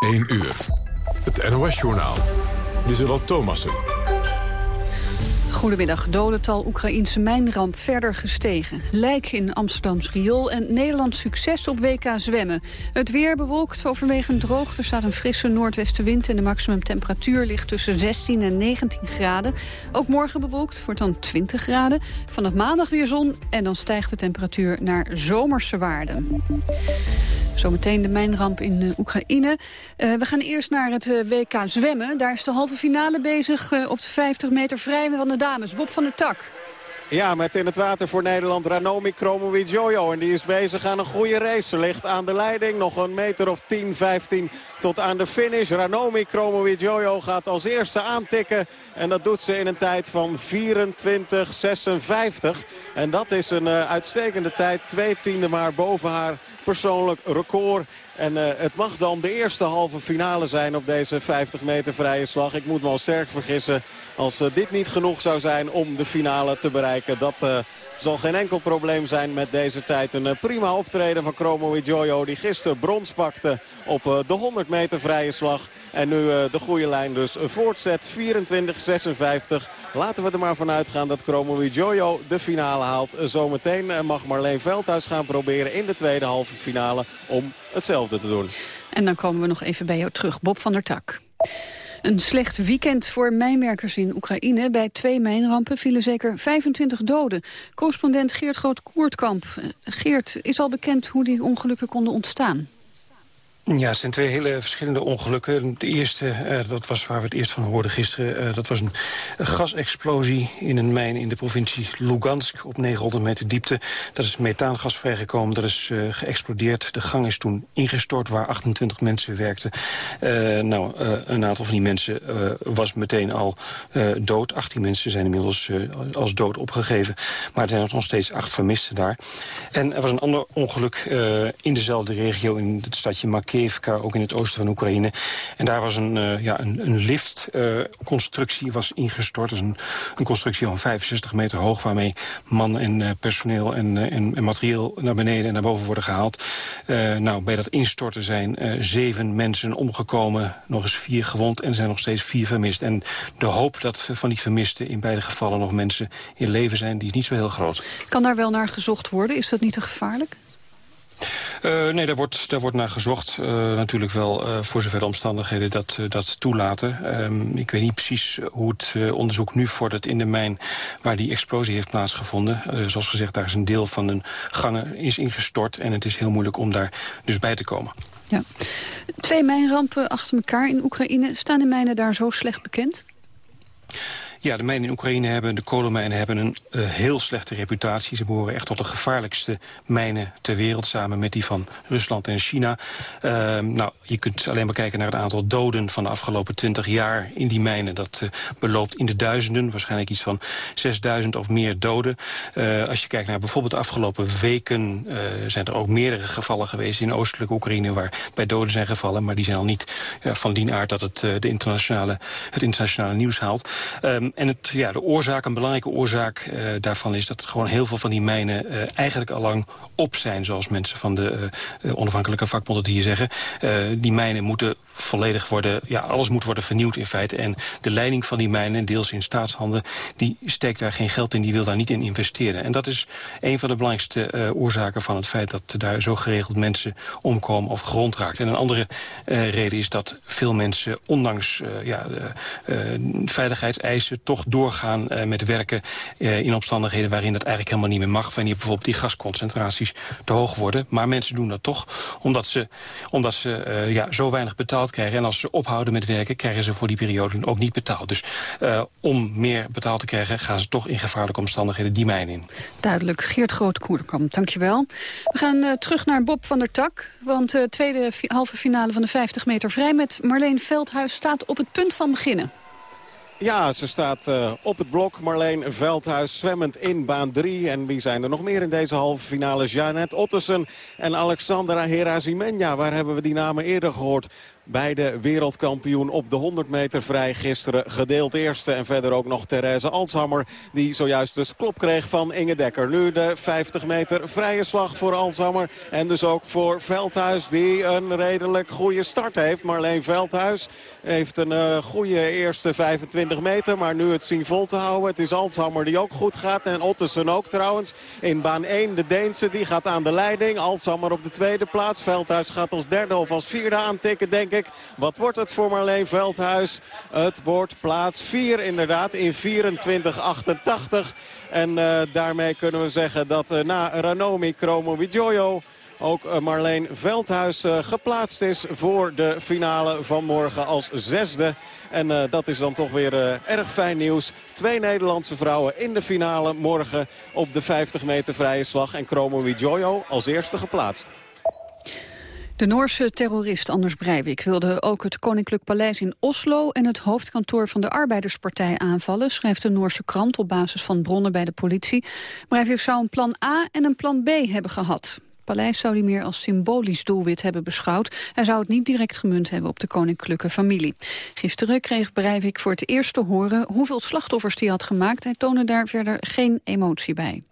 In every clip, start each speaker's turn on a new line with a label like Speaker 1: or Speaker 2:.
Speaker 1: 1 uur. Het NOS-journaal. Lieselot Thomassen.
Speaker 2: Goedemiddag. Dodental Oekraïense mijnramp verder gestegen. Lijk in Amsterdams riool en Nederlands succes op WK zwemmen. Het weer bewolkt, overwegend droog. Er staat een frisse noordwestenwind en de maximumtemperatuur ligt tussen 16 en 19 graden. Ook morgen bewolkt, wordt dan 20 graden. Vanaf maandag weer zon en dan stijgt de temperatuur naar zomerse waarden. Zometeen de mijnramp in uh, Oekraïne. Uh, we gaan eerst naar het uh, WK zwemmen. Daar is de halve finale bezig op de 50 meter vrij van de dames. Bob van der Tak.
Speaker 3: Ja, met in het water voor Nederland Ranomi Kromowidjojo. En die is bezig aan een goede race. Ze ligt aan de leiding. Nog een meter of 10, 15 tot aan de finish. Ranomi Kromowidjojo gaat als eerste aantikken. En dat doet ze in een tijd van 24-56. En dat is een uh, uitstekende tijd. Twee tiende maar boven haar persoonlijk record. En uh, het mag dan de eerste halve finale zijn op deze 50 meter vrije slag. Ik moet me al sterk vergissen als uh, dit niet genoeg zou zijn om de finale te bereiken. Dat uh, zal geen enkel probleem zijn met deze tijd. Een prima optreden van Chromo Jojo die gisteren brons pakte op de 100 meter vrije slag. En nu uh, de goede lijn dus voortzet. 24-56. Laten we er maar vanuit gaan dat Chromo Jojo de finale haalt. Zometeen mag Marleen Veldhuis gaan proberen in de tweede halve finale om hetzelfde te doen.
Speaker 2: En dan komen we nog even bij jou terug. Bob van der Tak. Een slecht weekend voor mijnwerkers in Oekraïne. Bij twee mijnrampen vielen zeker 25 doden. Correspondent Geert Groot-Koertkamp. Geert, is al bekend hoe die ongelukken konden ontstaan?
Speaker 4: Ja, het zijn twee hele verschillende ongelukken. De eerste, uh, dat was waar we het eerst van hoorden gisteren... Uh, dat was een gasexplosie in een mijn in de provincie Lugansk... op 900 meter diepte. Dat is methaangas vrijgekomen, dat is uh, geëxplodeerd. De gang is toen ingestort waar 28 mensen werkten. nou, een aantal van die mensen was meteen al dood. 18 mensen zijn inmiddels als dood opgegeven. Maar er zijn nog steeds acht vermisten daar. En er was een ander ongeluk in dezelfde regio... in het stadje Makkeer ook in het oosten van Oekraïne. En daar was een, uh, ja, een, een liftconstructie uh, was ingestort. Dus een, een constructie van 65 meter hoog... waarmee man en uh, personeel en, en, en, materieel naar beneden en naar boven worden gehaald. nou, bij dat instorten zijn zeven mensen omgekomen. Nog eens vier gewond en er zijn nog steeds vier vermist. En de hoop dat van die vermisten in beide gevallen nog mensen in leven zijn... die is niet zo heel groot.
Speaker 2: Kan daar wel naar gezocht worden? Is dat niet te gevaarlijk?
Speaker 4: Uh, nee, daar wordt, daar wordt naar gezocht. Uh, natuurlijk wel uh, voor zover de omstandigheden dat, dat toelaten. Um, ik weet niet precies hoe het onderzoek nu vordert in de mijn... waar die explosie heeft plaatsgevonden. zoals gezegd, daar is een deel van een gangen is ingestort... en het is heel moeilijk om daar dus bij te komen.
Speaker 2: Ja. Twee mijnrampen achter elkaar in Oekraïne. Staan de mijnen daar zo slecht bekend?
Speaker 4: Ja, de mijnen in Oekraïne hebben, de kolenmijnen hebben een uh, heel slechte reputatie. Ze behoren echt tot de gevaarlijkste mijnen ter wereld... samen met die van Rusland en China. Uh, nou, je kunt alleen maar kijken naar het aantal doden van de afgelopen 20 jaar in die mijnen. Dat uh, beloopt in de duizenden, waarschijnlijk iets van 6000 of meer doden. Als je kijkt naar bijvoorbeeld de afgelopen weken... Zijn er ook meerdere gevallen geweest in oostelijke Oekraïne... waar bij doden zijn gevallen, maar die zijn al niet van die aard... dat het, de internationale, het internationale nieuws haalt. Um, en het, ja, de oorzaak, een belangrijke oorzaak uh, daarvan is... dat gewoon heel veel van die mijnen uh, eigenlijk al lang op zijn... zoals mensen van de uh, onafhankelijke vakbond het hier zeggen. die mijnen moeten volledig worden... ja, alles moet worden vernieuwd in feite. En de leiding van die mijnen, deels in staatshanden... die steekt daar geen geld in, die wil daar niet in investeren. En dat is een van de belangrijkste oorzaken van het feit... dat daar zo geregeld mensen omkomen of grond raakt. En een andere reden is dat veel mensen, ondanks ja, veiligheidseisen toch doorgaan met werken in omstandigheden waarin dat eigenlijk helemaal niet meer mag. Wanneer bijvoorbeeld die gasconcentraties te hoog worden. Maar mensen doen dat toch omdat ze, omdat ze ja, zo weinig betaald krijgen. En als ze ophouden met werken krijgen ze voor die periode ook niet betaald. Dus om meer betaald te krijgen gaan ze toch in gevaarlijke omstandigheden die mijn in.
Speaker 2: Duidelijk. Geert Groot-Koerkamp, dankjewel. We gaan terug naar Bob van der Tak. Want de tweede halve finale van de 50 meter vrij met Marleen Veldhuis staat op het punt van beginnen.
Speaker 3: Ja, ze staat uh, op het blok. Marleen Veldhuis zwemmend in baan 3. En wie zijn er nog meer in deze halve finale? Janet Ottersen en Alexandra Herazimenya. Waar hebben we die namen eerder gehoord? Beide wereldkampioen op de 100 meter vrij gisteren gedeeld eerste. En verder ook nog Therese Alshammer die zojuist dus klop kreeg van Inge Dekker. Nu de 50 meter vrije slag voor Alshammer. En dus ook voor Veldhuis die een redelijk goede start heeft. Marleen Veldhuis heeft een uh, goede eerste 25 meter. Maar nu het zien vol te houden. Het is Alshammer die ook goed gaat. En Ottesen ook trouwens. In baan 1 de Deense die gaat aan de leiding. Alshammer op de tweede plaats. Veldhuis gaat als derde of als vierde aantikken denk ik. Wat wordt het voor Marleen Veldhuis? Het wordt plaats 4 inderdaad in 24-88. En uh, daarmee kunnen we zeggen dat uh, na Ranomi Kromowidjojo ook uh, Marleen Veldhuis geplaatst is voor de finale van morgen als zesde. En dat is dan toch weer erg fijn nieuws. Twee Nederlandse vrouwen in de finale morgen op de 50 meter vrije slag. En Jojo als eerste geplaatst.
Speaker 2: De Noorse terrorist Anders Breivik wilde ook het Koninklijk Paleis in Oslo... en het hoofdkantoor van de Arbeiderspartij aanvallen... schrijft de Noorse krant op basis van bronnen bij de politie. Breivik zou een plan A en een plan B hebben gehad. Het paleis zou hij meer als symbolisch doelwit hebben beschouwd. Hij zou het niet direct gemunt hebben op de koninklijke familie. Gisteren kreeg Breivik voor het eerst te horen hoeveel slachtoffers hij had gemaakt. Hij toonde daar verder geen emotie bij.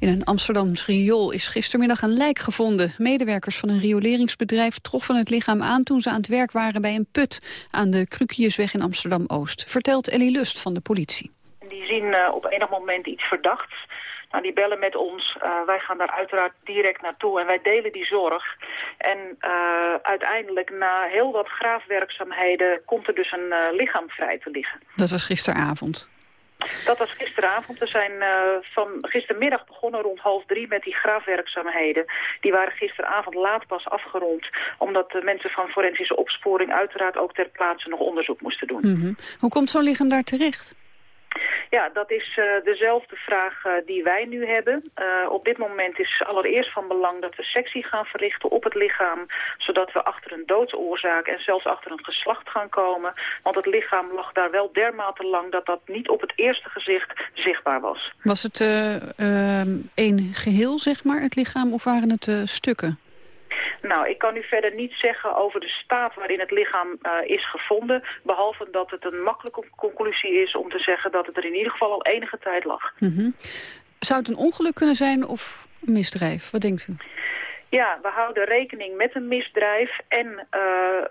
Speaker 2: In een Amsterdams riool is gistermiddag een lijk gevonden. Medewerkers van een rioleringsbedrijf troffen het lichaam aan... toen ze aan het werk waren bij een put aan de Krukiersweg in Amsterdam-Oost. Vertelt Ellie Lust van de politie.
Speaker 5: Die zien uh, op enig moment iets verdachts. Nou, die bellen met ons. Uh, wij gaan daar uiteraard direct naartoe en wij delen die zorg. En uh, uiteindelijk, na heel wat graafwerkzaamheden, komt er dus een uh, lichaam vrij te liggen.
Speaker 2: Dat was gisteravond.
Speaker 5: Dat was gisteravond. We zijn uh, van gistermiddag begonnen rond half drie met die graafwerkzaamheden. Die waren gisteravond laat pas afgerond. Omdat de mensen van forensische opsporing uiteraard ook ter plaatse nog onderzoek moesten doen.
Speaker 2: -hmm. Hoe komt zo'n lichaam daar terecht?
Speaker 5: Ja, dat is uh, dezelfde vraag uh, die wij nu hebben. Uh, op dit moment is allereerst van belang dat we sectie gaan verrichten op het lichaam. Zodat we achter een doodsoorzaak en zelfs achter een geslacht gaan komen. Want het lichaam lag daar wel dermate lang dat dat niet op het eerste gezicht zichtbaar was.
Speaker 2: Was het één geheel, zeg maar, het lichaam, of waren het stukken?
Speaker 5: Nou, ik kan u verder niet zeggen over de staat waarin het lichaam uh, is gevonden. Behalve dat het een makkelijke conclusie is om te zeggen dat het er in ieder geval al enige tijd lag.
Speaker 2: Mm -hmm. Zou het een ongeluk kunnen zijn of een misdrijf? Wat denkt u?
Speaker 5: Ja, we houden rekening met een misdrijf en uh,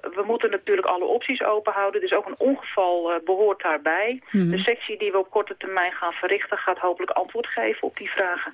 Speaker 5: we moeten natuurlijk alle opties open houden. Dus ook een ongeval uh, behoort daarbij. Mm -hmm. De sectie die we op korte termijn gaan verrichten gaat hopelijk antwoord geven op die vragen.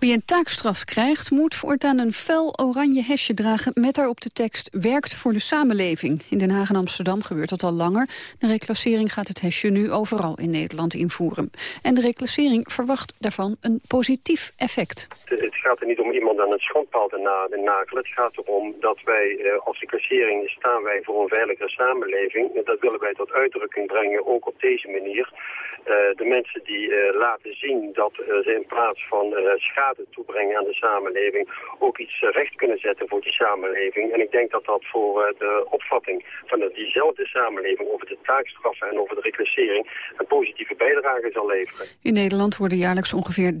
Speaker 2: Wie een taakstraf krijgt, moet voortaan een fel oranje hesje dragen... met daarop de tekst werkt voor de samenleving. In Den Haag en Amsterdam gebeurt dat al langer. De reclassering gaat het hesje nu overal in Nederland invoeren. En de reclassering verwacht daarvan een positief effect.
Speaker 6: Het gaat er niet om iemand aan het schandpaal te nakelen. Het gaat erom dat wij uh, als reclassering staan wij voor een veiligere samenleving. Dat willen wij tot uitdrukking brengen, ook op deze manier. Uh, de mensen die uh, laten zien dat ze in plaats van schade toebrengen aan de samenleving, ook iets eh, recht kunnen zetten voor die samenleving. En ik denk dat dat voor eh, de opvatting van diezelfde samenleving over de taakstraffen en over de reclassering een positieve bijdrage zal leveren.
Speaker 2: In Nederland worden jaarlijks ongeveer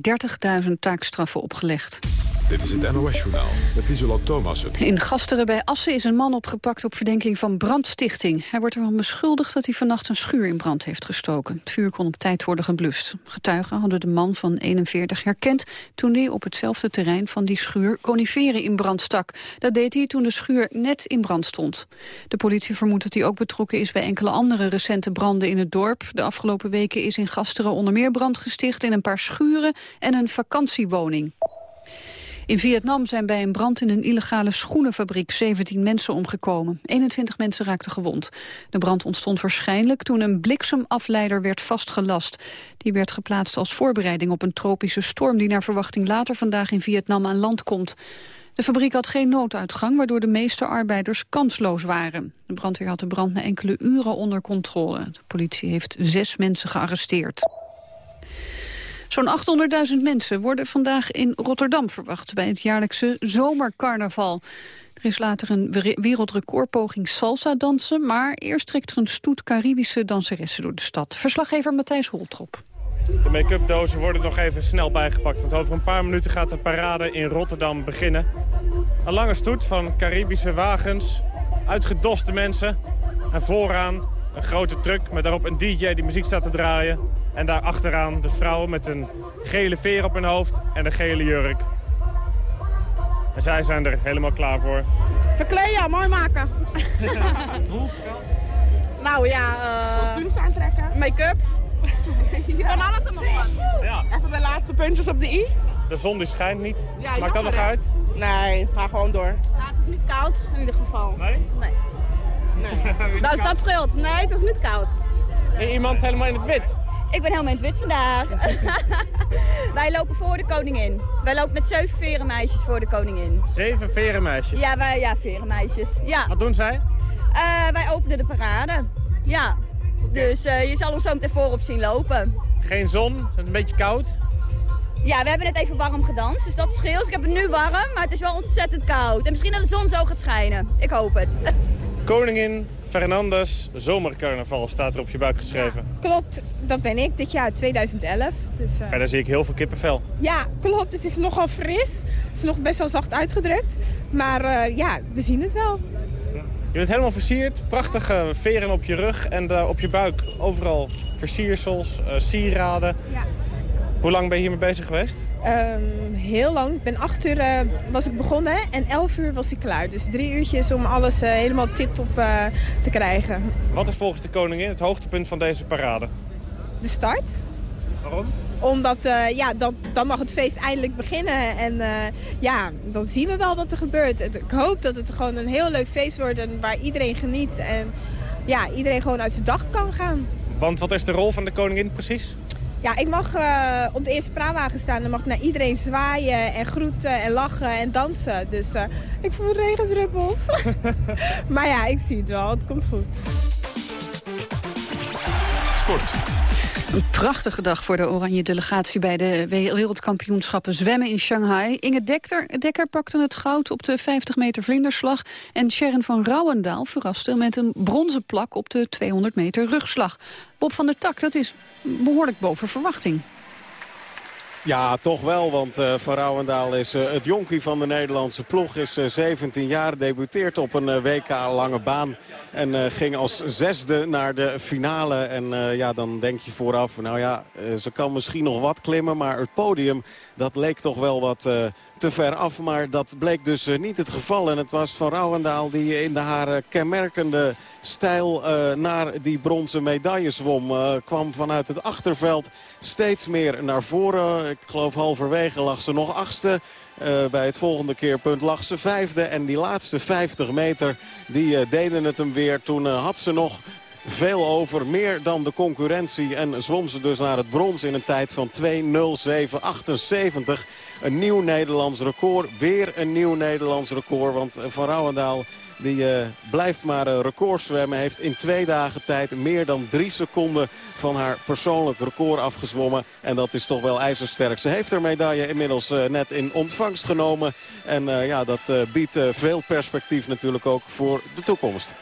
Speaker 2: 30.000 taakstraffen opgelegd.
Speaker 1: Dit is het NOS-journaal met Isola Thomassen.
Speaker 2: In Gasteren bij Assen is een man opgepakt op verdenking van brandstichting. Hij wordt ervan beschuldigd dat hij vannacht een schuur in brand heeft gestoken. Het vuur kon op tijd worden geblust. Getuigen hadden de man van 41 herkend... toen hij op hetzelfde terrein van die schuur coniferen in brand stak. Dat deed hij toen de schuur net in brand stond. De politie vermoedt dat hij ook betrokken is bij enkele andere recente branden in het dorp. De afgelopen weken is in Gasteren onder meer brand gesticht... in een paar schuren en een vakantiewoning. In Vietnam zijn bij een brand in een illegale schoenenfabriek 17 mensen omgekomen. 21 mensen raakten gewond. De brand ontstond waarschijnlijk toen een bliksemafleider werd vastgelast. Die werd geplaatst als voorbereiding op een tropische storm... die naar verwachting later vandaag in Vietnam aan land komt. De fabriek had geen nooduitgang, waardoor de meeste arbeiders kansloos waren. De brandweer had de brand na enkele uren onder controle. De politie heeft zes mensen gearresteerd. Zo'n 800.000 mensen worden vandaag in Rotterdam verwacht... bij het jaarlijkse zomercarnaval. Er is later een wereldrecordpoging salsa dansen... maar eerst trekt er een stoet Caribische danseressen door de stad. Verslaggever Matthijs Holtrop.
Speaker 7: De make-up dozen worden nog even snel bijgepakt. Want over een paar minuten gaat de parade in Rotterdam beginnen. Een lange stoet van Caribische wagens, uitgedoste mensen. En vooraan een grote truck met daarop een DJ die muziek staat te draaien. En daar achteraan de vrouwen met een gele veer op hun hoofd en een gele jurk. En zij zijn er helemaal klaar voor.
Speaker 8: Verkleden, mooi maken.
Speaker 7: Hoe?
Speaker 8: nou ja, uh, kostuums aantrekken. Make-up. Van alles en nog wat. Ja. Even de laatste puntjes op de i.
Speaker 7: De zon die schijnt niet. Maakt dat nog uit?
Speaker 8: Nee, ga gewoon door. Ja, het is niet koud in ieder geval.
Speaker 7: Nee?
Speaker 8: Nee. nee. dat, dat scheelt. Nee, het is niet koud.
Speaker 7: En iemand helemaal in het wit?
Speaker 9: Ik ben helemaal in het wit vandaag. wij lopen voor de koningin. Wij lopen met zeven verenmeisjes voor de koningin.
Speaker 7: Zeven verenmeisjes?
Speaker 9: Ja, wij, ja verenmeisjes. Ja.
Speaker 7: Wat doen zij?
Speaker 9: Uh, wij openen de parade. Ja. Dus uh, je zal ons zo meteen voorop zien lopen.
Speaker 7: Geen zon? Het is een beetje koud?
Speaker 9: Ja, we hebben net even warm gedanst, dus dat scheelt. Ik heb het nu warm, maar het is wel ontzettend koud. En misschien dat de zon zo gaat schijnen. Ik hoop het.
Speaker 7: Koningin Fernandes Zomercarnaval staat er op je buik geschreven.
Speaker 8: klopt, dat ben ik dit jaar 2011. Dus, uh...
Speaker 7: Verder zie ik heel veel kippenvel.
Speaker 8: Ja, klopt. Het is nogal fris. Het is nog best wel zacht uitgedrukt. Maar uh, ja, we zien het wel.
Speaker 7: Je bent helemaal versierd, prachtige veren op je rug en uh, op je buik overal versiersels, uh, sieraden. Ja. Hoe lang ben je hiermee bezig geweest?
Speaker 8: Um, heel lang. Ik ben acht uur uh, was ik begonnen en elf uur was ik klaar. Dus drie uurtjes om alles helemaal tip-top te krijgen.
Speaker 7: Wat is volgens de koningin het hoogtepunt van deze parade?
Speaker 8: De start.
Speaker 7: Waarom?
Speaker 8: Omdat, ja, dan, dan mag het feest eindelijk beginnen. En ja, dan zien we wel wat er gebeurt. Ik hoop dat het gewoon een heel leuk feest wordt waar iedereen geniet. En ja, iedereen gewoon uit zijn dag kan gaan.
Speaker 7: Want wat is de rol van de koningin precies?
Speaker 8: Ja, ik mag uh, op de eerste praatwagen staan. Dan mag ik naar iedereen zwaaien en groeten en lachen en dansen. Dus ik voel regendruppels. maar ja, ik zie het wel. Het komt goed.
Speaker 1: Sport.
Speaker 2: Een prachtige dag voor de oranje delegatie bij de wereldkampioenschappen zwemmen in Shanghai. Inge Dekker, Dekker pakte het goud op de 50 meter vlinderslag. En Sharon van Rouwendaal verraste met een bronzen plak op de 200 meter rugslag. Bob van der Tak, dat is behoorlijk boven verwachting.
Speaker 3: Ja, toch wel, want uh, Van Rouwendaal is uh, het jonkie van de Nederlandse ploeg. Is uh, 17 jaar, debuteert op een WK-lange baan. En ging als zesde naar de finale. En ja, dan denk je vooraf, nou ja, ze kan misschien nog wat klimmen. Maar het podium, dat leek toch wel wat te ver af. Maar dat bleek dus niet het geval. En het was Van Rouwendaal die in haar kenmerkende stijl uh, naar die bronzen medaille zwom. Uh, kwam vanuit het achterveld steeds meer naar voren. Ik geloof halverwege lag ze nog achtste. Bij het volgende keerpunt lag ze vijfde. En die laatste 50 meter die deden het hem weer. Toen had ze nog veel over. Meer dan de concurrentie. En zwom ze dus naar het brons in een tijd van 2.07.78. Een nieuw Nederlands record. Weer een nieuw Nederlands record. Want Van Rouwendaal die uh, blijft maar uh, record zwemmen. Heeft in twee dagen tijd meer dan drie seconden van haar persoonlijk record afgezwommen. En dat is toch wel ijzersterk. Ze heeft haar medaille inmiddels net in ontvangst genomen. En ja, dat biedt veel perspectief natuurlijk ook voor de toekomst.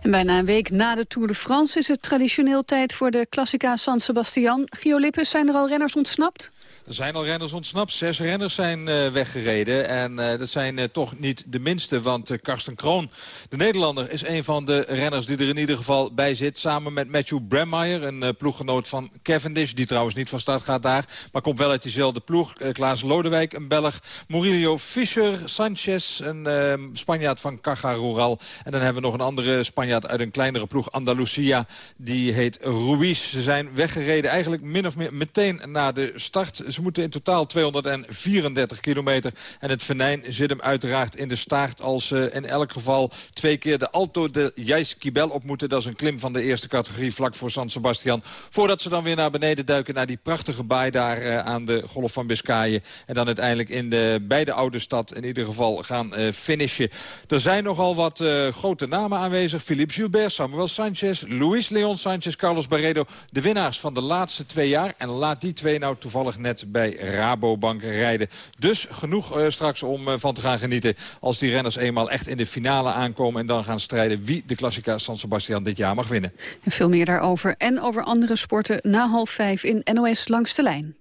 Speaker 2: En bijna een week na de Tour de France is het traditioneel tijd voor de Classica San Sebastian. Gio Lippes, zijn er al renners ontsnapt?
Speaker 10: Er zijn al renners ontsnapt. Zes renners zijn uh, weggereden. En uh, dat zijn uh, toch niet de minste. Want Karsten Kroon, de Nederlander, is een van de renners die er in ieder geval bij zit. Samen met Matthew Bremmeyer, een ploeggenoot van Cavendish. Die trouwens niet van start gaat daar. Maar komt wel uit diezelfde ploeg. Klaas Lodewijk, een Belg. Murillo Fischer, Sanchez, een ehm, Spanjaard van Caja Rural. En dan hebben we nog een andere Spanjaard uit een kleinere ploeg, Andalusia. Die heet Ruiz. Ze zijn weggereden eigenlijk min of meer meteen na de start. Ze moeten in totaal 234 kilometer. En het venijn zit hem uiteraard in de staart als ze in elk geval twee keer de Alto de Jaiskibel op moeten. Dat is een klim van de eerste categorie vlak voor San Sebastian. Voordat ze dan weer naar beneden duiken naar die prachtige baai daar uh, aan de Golf van Biscayen. En dan uiteindelijk in de, bij oude stad in ieder geval gaan uh, finishen. Er zijn nogal wat uh, grote namen aanwezig. Gilbert, Samuel Sanchez, Luis Leon Sanchez, Carlos Barredo. De winnaars van de laatste twee jaar. En laat die twee nou toevallig net bij Rabobank rijden. Dus genoeg uh, straks om uh, van te gaan genieten als die renners eenmaal echt in de finale aankomen... en dan gaan strijden wie de Klassica San Sebastian dit jaar mag winnen.
Speaker 2: En veel meer daarover en over andere sporten na half vijf in NOS Langs de Lijn.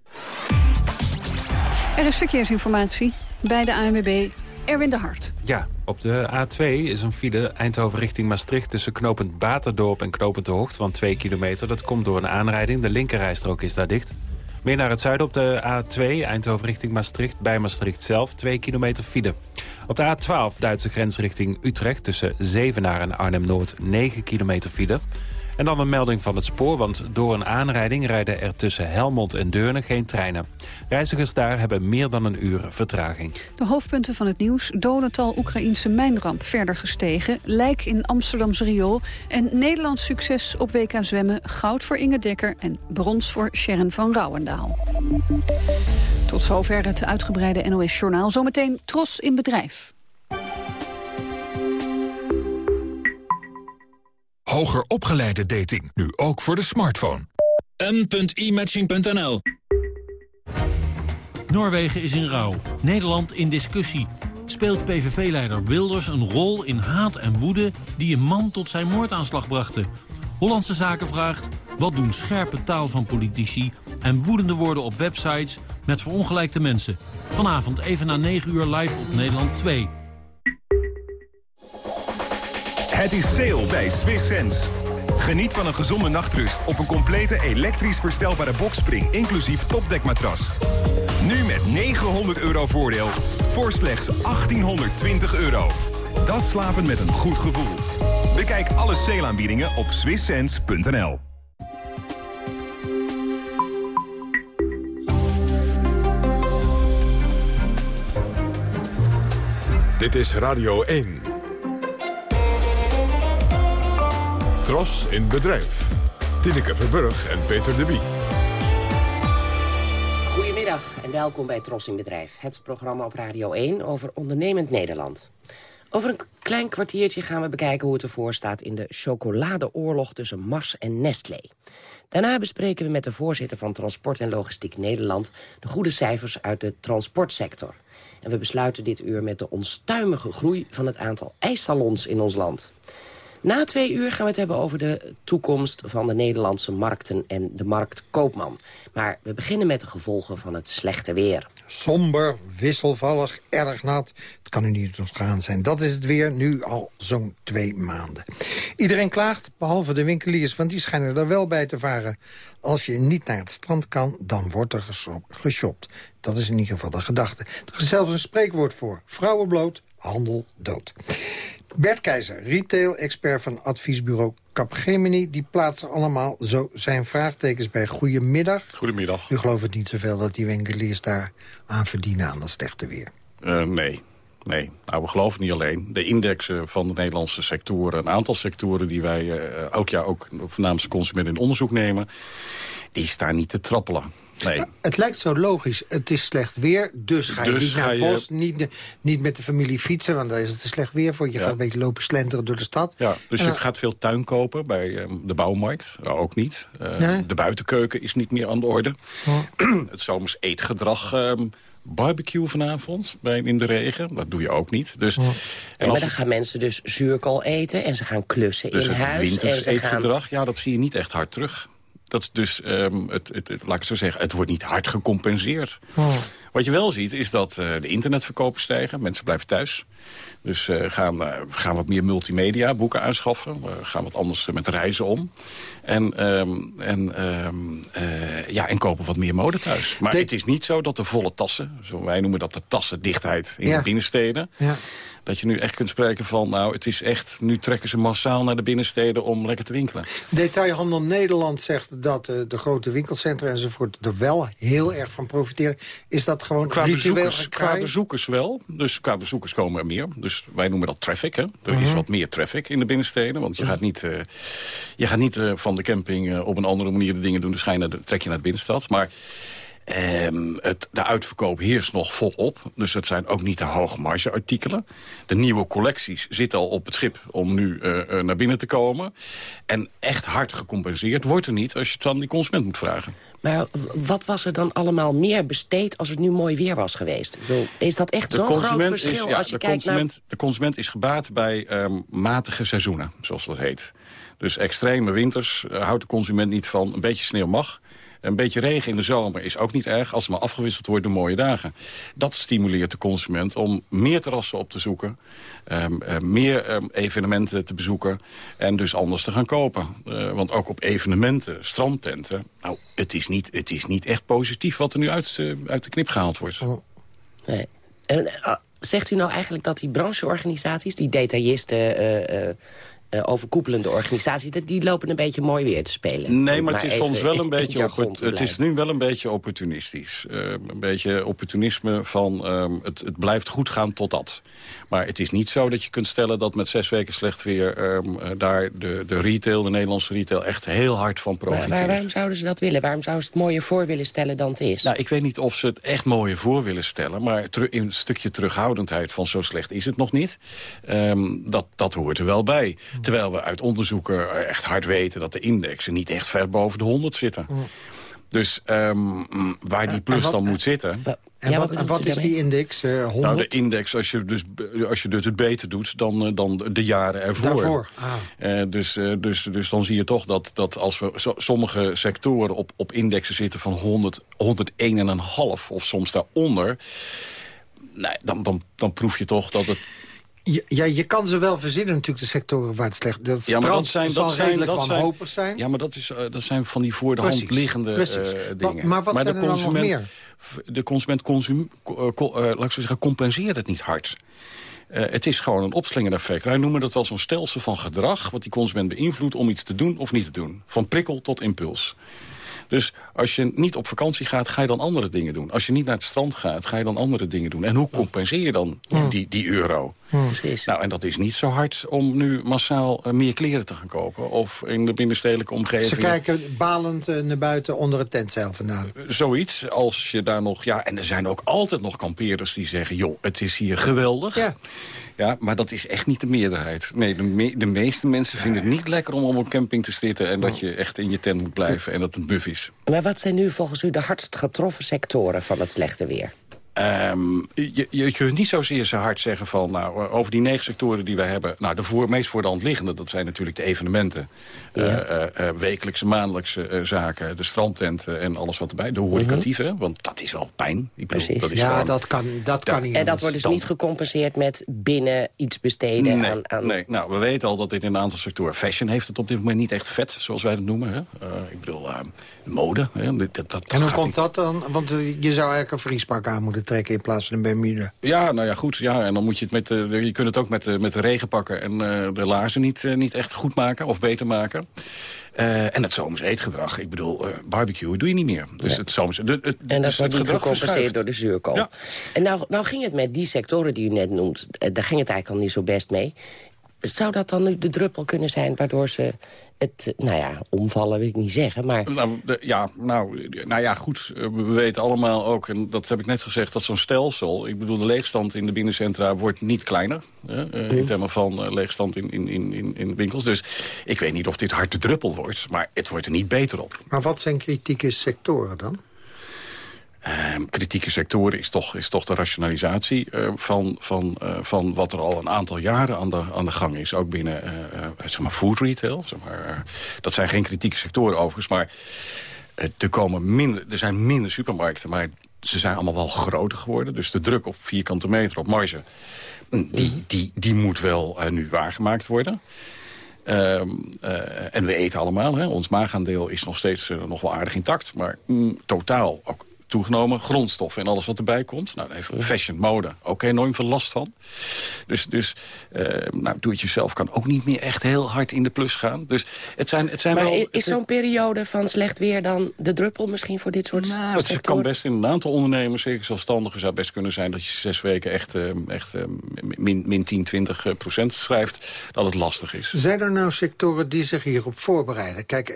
Speaker 2: Er is verkeersinformatie bij de ANWB Erwin de Hart.
Speaker 11: Ja, op de A2 is een file Eindhoven richting Maastricht... tussen knopend Baterdorp en knopend De Hoogte van 2 kilometer. Dat komt door een aanrijding. De linkerrijstrook is daar dicht. Meer naar het zuiden op de A2, Eindhoven richting Maastricht... bij Maastricht zelf, 2 kilometer file. Op de A12, Duitse grens richting Utrecht... tussen Zevenaar en Arnhem-Noord, 9 kilometer file... En dan een melding van het spoor, want door een aanrijding... rijden er tussen Helmond en Deurne geen treinen. Reizigers daar hebben meer dan een uur vertraging.
Speaker 2: De hoofdpunten van het nieuws. Dodental Oekraïnse mijnramp verder gestegen. Lijk in Amsterdamse riool. En Nederlands succes op WK zwemmen. Goud voor Inge Dekker en brons voor Sharon van Rouwendaal. Tot zover het uitgebreide NOS-journaal. Zometeen Tros in bedrijf.
Speaker 12: Hoger opgeleide dating, nu ook voor de smartphone.
Speaker 13: n.imatching.nl Noorwegen is in rouw. Nederland in discussie. Speelt PVV-leider Wilders een rol in haat en woede... die een man tot zijn moordaanslag brachten? Hollandse Zaken vraagt... wat doen scherpe taal van politici... en woedende woorden op websites met verongelijkte mensen? Vanavond even na 9 uur live op Nederland 2.
Speaker 14: Het is sale bij Swiss Sense. Geniet van een gezonde nachtrust op een complete elektrisch verstelbare boxspring... inclusief topdekmatras. Nu met 900 euro voordeel voor slechts 1820 euro. Dat slapen met een goed gevoel. Bekijk alle sale-aanbiedingen op swisssense.nl.
Speaker 1: Dit is Radio 1. Tros in bedrijf. Tineke Verburg en Peter de Bie.
Speaker 15: Goedemiddag en welkom bij Tros in Bedrijf. Het programma op Radio 1 over ondernemend Nederland. Over een klein kwartiertje gaan we bekijken hoe het ervoor staat... in de chocoladeoorlog tussen Mars en Nestlé. Daarna bespreken we met de voorzitter van Transport en Logistiek Nederland... de goede cijfers uit de transportsector. En we besluiten dit uur met de onstuimige groei van het aantal ijssalons in ons land. Na twee uur gaan we het hebben over de toekomst van de Nederlandse markten en de markt Koopman. Maar we beginnen met de gevolgen van het slechte weer.
Speaker 16: Somber, wisselvallig, erg nat. Het kan u niet ontgaan zijn. Dat is het weer nu al zo'n twee maanden. Iedereen klaagt, behalve de winkeliers, want die schijnen er wel bij te varen. Als je niet naar het strand kan, dan wordt er geshopt. Dat is in ieder geval de gedachte. Er is zelfs een spreekwoord voor. Vrouwen bloot, handel dood. Bert Keizer, retail-expert van adviesbureau Capgemini... die plaatsen allemaal zo zijn vraagtekens bij. Goedemiddag.
Speaker 17: Goedemiddag.
Speaker 16: U gelooft het niet zoveel dat die winkeliers daar aan verdienen aan dat slechte weer?
Speaker 17: Uh, nee. Nee, nou, we geloven niet alleen. De indexen van de Nederlandse sectoren, een aantal sectoren... die wij uh, elk jaar ook voornamelijk consumenten in onderzoek nemen... die staan niet te trappelen. Nee.
Speaker 16: het lijkt zo logisch. Het is slecht weer, dus ga je
Speaker 17: dus
Speaker 16: niet naar het bos. Niet, niet met de familie fietsen, want daar is het te slecht weer voor. Je
Speaker 17: ja.
Speaker 16: gaat een beetje lopen slenteren door de stad.
Speaker 17: Ja, dus
Speaker 16: en
Speaker 17: je gaat veel tuin kopen bij uh, de bouwmarkt. Uh, ook niet. Uh,
Speaker 16: nee.
Speaker 17: De buitenkeuken is niet meer aan de orde.
Speaker 16: Oh.
Speaker 17: het zomers eetgedrag... Um, barbecue vanavond bij, in de regen. Dat doe je ook niet. Dus,
Speaker 15: oh. en maar dan gaan mensen dus zuurkool eten en ze gaan klussen
Speaker 17: dus
Speaker 15: in
Speaker 17: het
Speaker 15: huis.
Speaker 17: winters
Speaker 15: en
Speaker 17: eetgedrag,
Speaker 15: gaan...
Speaker 17: ja, dat zie je niet echt hard terug. Dat dus, um, het, het, het, laat ik zo zeggen, het wordt niet hard gecompenseerd.
Speaker 16: Oh.
Speaker 17: Wat je wel ziet is dat uh, de internetverkopen stijgen. Mensen blijven thuis. Dus uh, gaan, uh, gaan wat meer multimedia, boeken aanschaffen. We gaan wat anders met reizen om. En, um, en, um, ja, en kopen wat meer mode thuis. Maar
Speaker 16: De...
Speaker 17: het is niet zo dat de volle tassen, zo wij noemen dat de tassendichtheid in
Speaker 16: ja.
Speaker 17: de binnensteden...
Speaker 16: Ja.
Speaker 17: Dat je nu echt kunt spreken van, nou, het is echt... nu trekken ze massaal naar de binnensteden om lekker te winkelen.
Speaker 16: Detailhandel Nederland zegt dat uh, de grote winkelcentra enzovoort... er wel heel erg van profiteren. Is dat gewoon
Speaker 17: qua bezoekers, qua bezoekers wel. Dus qua bezoekers komen er meer. Dus wij noemen dat traffic, hè. Er uh -huh. is wat meer traffic in de binnensteden. Want je gaat niet, uh, je gaat niet uh, van de camping op een andere manier de dingen doen. Dus ga je naar de, trek je naar de binnenstad. Maar Ehm, het, de uitverkoop heerst nog volop. Dus het zijn ook niet de hoogmarge artikelen. De nieuwe collecties zitten al op het schip om nu uh, uh, naar binnen te komen. En echt hard gecompenseerd wordt er niet als je het aan die consument moet vragen.
Speaker 15: Maar wat was er dan allemaal meer besteed als het nu mooi weer was geweest? Is dat echt zo'n groot verschil
Speaker 17: is, ja,
Speaker 15: als je
Speaker 17: de
Speaker 15: kijkt
Speaker 17: consument,
Speaker 15: naar...
Speaker 17: De consument is gebaat bij um, matige seizoenen, zoals dat heet. Dus extreme winters uh, houdt de consument niet van. Een beetje sneeuw mag. Een beetje regen in de zomer is ook niet erg... als het maar afgewisseld wordt door mooie dagen. Dat stimuleert de consument om meer terrassen op te zoeken... Um, uh, meer um, evenementen te bezoeken en dus anders te gaan kopen. Uh, want ook op evenementen, strandtenten... nou, het is niet, het is niet echt positief wat er nu uit, uh, uit de knip gehaald wordt.
Speaker 15: Oh. Nee. En, zegt u nou eigenlijk dat die brancheorganisaties... die detailisten uh, overkoepelende organisaties... Dat, die lopen een beetje mooi weer te spelen.
Speaker 17: Nee, maar, maar het is soms wel een beetje... Het, het is nu wel een beetje opportunistisch. Uh, een beetje opportunisme van um, het, het blijft goed gaan tot dat. Maar het is niet zo dat je kunt stellen dat met zes weken slecht weer... Um, daar de, de retail, de Nederlandse retail, echt heel hard van profiteert.
Speaker 15: Maar, waarom zouden ze dat willen? Waarom zouden ze het mooier voor willen stellen dan het is?
Speaker 17: Nou, ik weet niet of ze het echt mooier voor willen stellen... maar in een stukje terughoudendheid van zo slecht is het nog niet. Um, dat, dat hoort er wel bij. Terwijl we uit onderzoeken echt hard weten dat de indexen niet echt ver boven de 100 zitten. Mm. Dus um, waar die plus wat, dan moet zitten...
Speaker 16: En ja, wat, wat, wat is die index? Uh, 100?
Speaker 17: Nou, de index, als je, dus, als je dus het beter doet dan, dan de jaren ervoor.
Speaker 16: Daarvoor,
Speaker 17: ah. uh, dus, uh, dus, dus dan zie je toch dat, dat als we so, sommige sectoren op, op indexen zitten van 100, 101,5 of soms daaronder... Nee, dan, dan, dan proef je toch dat het
Speaker 16: ja, je kan ze wel verzinnen natuurlijk, de sectoren waar het slecht... Dat
Speaker 17: ja, maar dat zijn, dat zijn, dat
Speaker 16: wanhopig zijn.
Speaker 17: Ja, maar dat, is, uh, dat zijn van die voor de hand liggende. Uh, dingen.
Speaker 16: Maar, maar wat
Speaker 17: maar
Speaker 16: zijn
Speaker 17: de
Speaker 16: er
Speaker 17: consument,
Speaker 16: dan nog meer?
Speaker 17: De consument consum, co, laat ik zo zeggen, compenseert het niet hard. Uh, het is gewoon een opslingereffect. Wij noemen dat wel zo'n stelsel van gedrag... wat die consument beïnvloedt om iets te doen of niet te doen. Van prikkel tot impuls. Dus als je niet op vakantie gaat, ga je dan andere dingen doen. Als je niet naar het strand gaat, ga je dan andere dingen doen. En hoe compenseer je dan die, die euro?
Speaker 15: Precies.
Speaker 17: Nou, en dat is niet zo hard om nu massaal uh, meer kleren te gaan kopen. Of in de binnenstedelijke omgeving.
Speaker 16: Ze kijken balend uh, naar buiten onder het tentzeil vandaan.
Speaker 17: Uh, zoiets. Als je daar nog... Ja, en er zijn ook altijd nog kampeerders die zeggen... joh, het is hier geweldig.
Speaker 16: Ja.
Speaker 17: Ja, maar dat is echt niet de meerderheid. Nee, de, me de meeste mensen vinden het niet lekker om op een camping te zitten... en dat je echt in je tent moet blijven en dat het een buff is.
Speaker 15: Maar wat zijn nu volgens u de hardst getroffen sectoren van het slechte weer?
Speaker 17: Um, je, je kunt niet zozeer zo hard zeggen van... Nou, over die negen sectoren die wij hebben... Nou, de voor, meest voor de hand liggende, dat zijn natuurlijk de evenementen. Ja. Uh, uh, wekelijkse, maandelijkse uh, zaken. De strandtenten en alles wat erbij. De horecatieve, uh -huh. want dat is wel pijn.
Speaker 15: Ik Precies.
Speaker 16: Bedoel, dat is ja, gewoon, dat kan, dat kan niet
Speaker 15: En dat wordt dus dan. niet gecompenseerd met binnen iets besteden
Speaker 17: nee,
Speaker 15: aan, aan...
Speaker 17: Nee, nou, we weten al dat dit in een aantal sectoren... Fashion heeft het op dit moment niet echt vet, zoals wij het noemen. Hè? ik bedoel, mode. Hè? Dat, dat
Speaker 16: en hoe komt dat dan? Want je zou eigenlijk een vriespak aan moeten trekken in plaats van een Bermude.
Speaker 17: Ja, nou ja, goed. Ja, en dan moet je het met uh, je kunt het ook met, uh, met de regen pakken en uh, de laarzen niet, niet echt goed maken of beter maken. En het zomers eetgedrag. Ik bedoel, barbecue doe je niet meer. Dus het zomers, de, het,
Speaker 15: en dat
Speaker 17: dus
Speaker 15: wordt niet gecompenseerd door de zuurkool.
Speaker 17: Ja.
Speaker 15: En nou, nou ging het met die sectoren die u net noemt, daar ging het eigenlijk al niet zo best mee. Zou dat dan nu de druppel kunnen zijn waardoor ze het, nou ja, omvallen wil ik niet zeggen, maar...
Speaker 17: Nou, de, ja, nou, nou ja, goed, we weten allemaal ook, en dat heb ik net gezegd, dat zo'n stelsel... ik bedoel, de leegstand in de binnencentra wordt niet kleiner... Hè, uh, in termen van uh, leegstand in, in, in, in winkels. Dus ik weet niet of dit hard de druppel wordt, maar het wordt er niet beter op.
Speaker 16: Maar wat zijn kritieke sectoren dan?
Speaker 17: Uh, kritieke sectoren is toch, is toch de rationalisatie uh, van, van, uh, van wat er al een aantal jaren aan de, aan de gang is. Ook binnen zeg maar food retail. Zeg maar, dat zijn geen kritieke sectoren overigens, maar er, komen minder, er zijn minder supermarkten. Maar ze zijn allemaal wel groter geworden. Dus de druk op vierkante meter, op marge, die, die, die moet wel nu waargemaakt worden. Uh, en we eten allemaal. Hè. Ons maagaandeel is nog steeds uh, nog wel aardig intact. Maar mm, totaal ook toegenomen. Grondstoffen en alles wat erbij komt. Nou, even fashion, mode, ook enorm veel last van. Dus, dus uh, nou, doe het jezelf kan ook niet meer echt heel hard in de plus gaan. Dus het zijn, het zijn
Speaker 15: maar
Speaker 17: wel...
Speaker 15: is zo'n periode van slecht weer dan de druppel misschien voor dit soort
Speaker 17: nou, Het sectoren? kan best in een aantal ondernemers, zeker zelfstandigen, zou best kunnen zijn dat je zes weken echt, uh, echt uh, min, min 10, 20 procent schrijft, dat het lastig is.
Speaker 16: Zijn er nou sectoren die zich hierop voorbereiden? Kijk,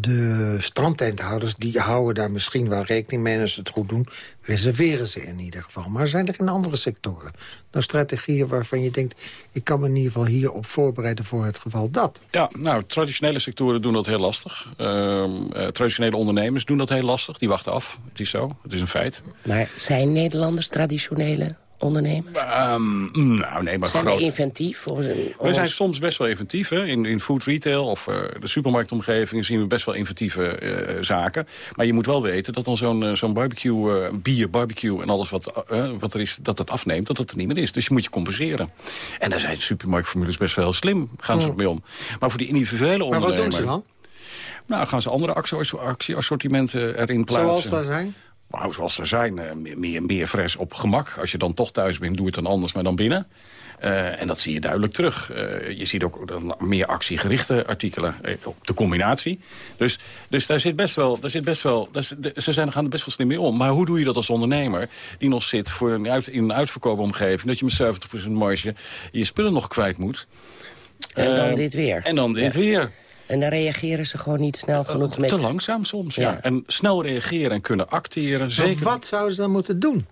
Speaker 16: de strandtenthouders die houden daar misschien wel rekening mee ze het goed doen, reserveren ze in ieder geval. Maar zijn er in andere sectoren nou strategieën waarvan je denkt... ik kan me in ieder geval hierop voorbereiden voor het geval dat?
Speaker 17: Ja, nou, traditionele sectoren doen dat heel lastig. Ehm, eh, traditionele ondernemers doen dat heel lastig. Die wachten af. Het is zo. Het is een feit.
Speaker 15: Maar zijn Nederlanders traditionele ondernemers?
Speaker 17: Um, nou, nee, maar
Speaker 15: zijn
Speaker 17: groot...
Speaker 15: we inventief? Of,
Speaker 17: We zijn soms best wel inventief. Hè? In, in food retail of uh, de supermarktomgeving zien we best wel inventieve uh, zaken. Maar je moet wel weten dat dan zo'n zo'n barbecue, bier, barbecue en alles wat, wat er is, dat dat afneemt, dat dat er niet meer is. Dus je moet je compenseren. En daar zijn supermarktformules best wel heel slim, gaan ze
Speaker 16: Ja.
Speaker 17: ook mee om. Maar voor die individuele
Speaker 16: Maar wat
Speaker 17: ondernemer...
Speaker 16: doen ze dan?
Speaker 17: Nou, gaan ze andere actie- actieassortimenten erin plaatsen.
Speaker 16: Zoals dat zijn?
Speaker 17: Nou, zoals er zijn, eh, meer, meer, meer fres op gemak. Als je dan toch thuis bent, doe het dan anders, maar dan binnen. Eh, en dat zie je duidelijk terug. Eh, je ziet ook dan meer actiegerichte artikelen op de combinatie. Dus, dus daar zit best wel, daar zit best wel daar zit- ze zijn, gaan er best wel slim mee om. Maar hoe doe je dat als ondernemer die nog zit voor een uit, in een uitverkopen omgeving... dat je met 70% marge je spullen nog kwijt moet?
Speaker 15: En dan dit weer.
Speaker 17: En dan dit
Speaker 15: Ja.
Speaker 17: weer.
Speaker 15: En dan reageren ze gewoon niet snel genoeg met...
Speaker 17: Te langzaam soms, ja.
Speaker 15: Ja.
Speaker 17: En snel reageren en kunnen acteren.
Speaker 16: Maar
Speaker 17: Zeker
Speaker 16: wat zouden ze dan moeten doen?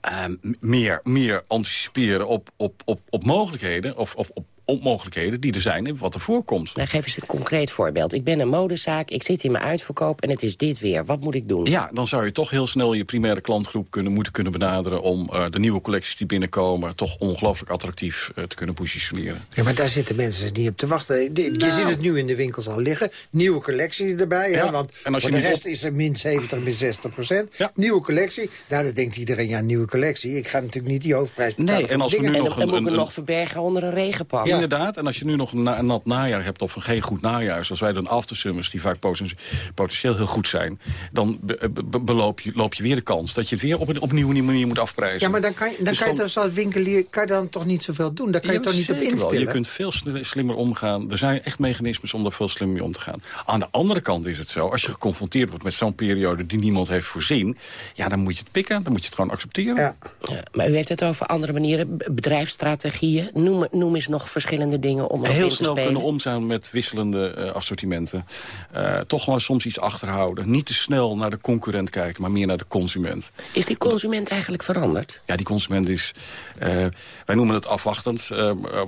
Speaker 17: Ehm, meer, meer anticiperen op, op, op, op mogelijkheden... of, of op onmogelijkheden die er zijn en wat er voorkomt.
Speaker 15: Nou, geef eens een concreet voorbeeld. Ik ben een modezaak, ik zit in mijn uitverkoop en het is dit weer. Wat moet ik doen?
Speaker 17: Ja, dan zou je toch heel snel je primaire klantgroep kunnen, moeten kunnen benaderen... om eh, de nieuwe collecties die binnenkomen toch ongelooflijk attractief eh, te kunnen positioneren.
Speaker 16: Ja, maar daar zitten mensen niet op te wachten. De- Je
Speaker 17: Nou.
Speaker 16: ziet het nu in de winkels al liggen. Nieuwe collectie erbij. Hè?
Speaker 17: Ja,
Speaker 16: Want
Speaker 17: en als
Speaker 16: voor
Speaker 17: je
Speaker 16: de rest
Speaker 17: op-
Speaker 16: is er min 70, min 60 procent. Nieuwe collectie. Nou, dan denkt iedereen, ja, nieuwe collectie. Ik ga natuurlijk niet die hoofdprijs betalen
Speaker 17: Nee, en als we nu
Speaker 15: En
Speaker 17: nog
Speaker 15: dan, dan
Speaker 17: een-
Speaker 15: moet ik
Speaker 17: een-
Speaker 15: me nog verbergen onder een regenpan.
Speaker 17: Inderdaad, en als je nu nog een, na- een nat najaar hebt of een geen goed najaar... zoals wij dan aftersummers, die vaak poten- potentieel heel goed zijn... dan be- be- beloop je, loop je weer de kans dat je het weer op een opnieuw manier moet afprijzen.
Speaker 16: Ja, maar dan kan, je- dan
Speaker 17: Dus
Speaker 16: kan je dus als winkelier kan je dan toch niet zoveel doen? Daar kan je toch niet op
Speaker 17: wel.
Speaker 16: instellen?
Speaker 17: Je kunt veel sli- slimmer omgaan. Er zijn echt mechanismes om daar veel slimmer mee om te gaan. Aan de andere kant is het zo, als je geconfronteerd wordt met zo'n periode die niemand heeft voorzien, ja, dan moet je het pikken, dan moet je het gewoon accepteren.
Speaker 16: Ja.
Speaker 15: Ja, maar u heeft het over andere manieren, bedrijfsstrategieën. Noem, noem eens nog verschillende dingen om
Speaker 17: Heel snel kunnen omgaan met wisselende eh, assortimenten. Eh, toch maar soms iets achterhouden. Niet te snel naar de concurrent kijken, maar meer naar de consument.
Speaker 15: Is die consument eigenlijk veranderd?
Speaker 17: Ja, die consument is... eh, wij noemen het afwachtend.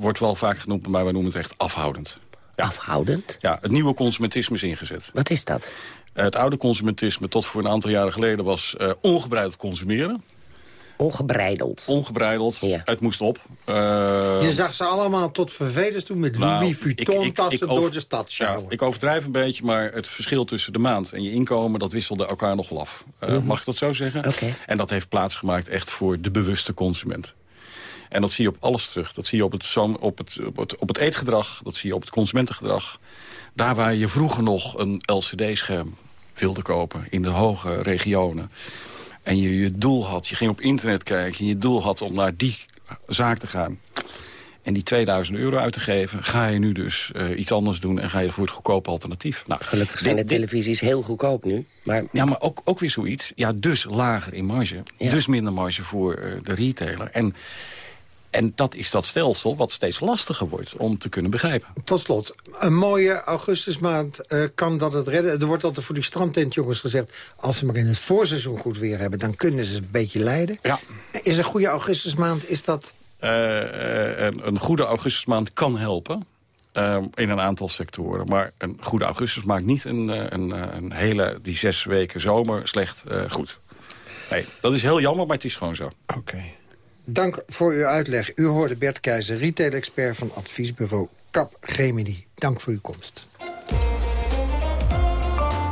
Speaker 17: wordt wel vaak genoemd, maar wij noemen het echt afhoudend.
Speaker 15: Afhoudend?
Speaker 17: Ja, het nieuwe consumentisme is ingezet.
Speaker 15: Wat is dat?
Speaker 17: Het oude consumentisme tot voor een aantal jaren geleden was eh, ongebreideld consumeren.
Speaker 15: Ongebreideld?
Speaker 17: Ongebreideld. Het moest op. Eh,
Speaker 16: Je zag ze allemaal tot vervelens toe met
Speaker 17: nou,
Speaker 16: Louis Vuitton-tassen door de stad
Speaker 17: Ja, ik overdrijf een beetje, maar het verschil tussen de maand en je inkomen... dat wisselde elkaar nogal af. Eh,
Speaker 15: Mhm.
Speaker 17: Mag ik dat zo zeggen?
Speaker 15: Oké.
Speaker 17: En dat heeft plaatsgemaakt echt voor de bewuste consument. En dat zie je op alles terug. Dat zie je op het, op het, op het, op het eetgedrag, dat zie je op het consumentengedrag. Daar waar je vroeger nog een LCD-scherm wilde kopen in de hoge regionen... en je je doel had, je ging op internet kijken... en je doel had om naar die zaak te gaan... en die 2000 euro uit te geven... ga je nu dus eh, iets anders doen en ga je voor het goedkope alternatief. Nou,
Speaker 15: Gelukkig zijn de televisies heel goedkoop nu. Maar
Speaker 17: ja, maar ook, ook weer zoiets. Ja, dus lager in marge. Dus minder marge voor eh, de retailer. En, en dat is dat stelsel wat steeds lastiger wordt om te kunnen begrijpen.
Speaker 16: Tot slot, een mooie augustusmaand eh, kan dat het redden. Er wordt altijd voor die strandtentjongens gezegd... als ze maar in het voorseizoen goed weer hebben... dan kunnen ze een beetje leiden.
Speaker 17: Ja.
Speaker 16: Is een goede augustusmaand, is dat...
Speaker 17: Eh, eh, een, een goede augustusmaand kan helpen. in een aantal sectoren. Maar een goede augustus maakt niet een, eh, een, een hele, die zes weken zomer slecht eh, goed. Nee, dat is heel jammer, maar het is gewoon zo.
Speaker 16: Oké. Dank voor uw uitleg. U hoorde Bert Keizer, retail-expert van adviesbureau Cap Gemini. Dank voor uw komst.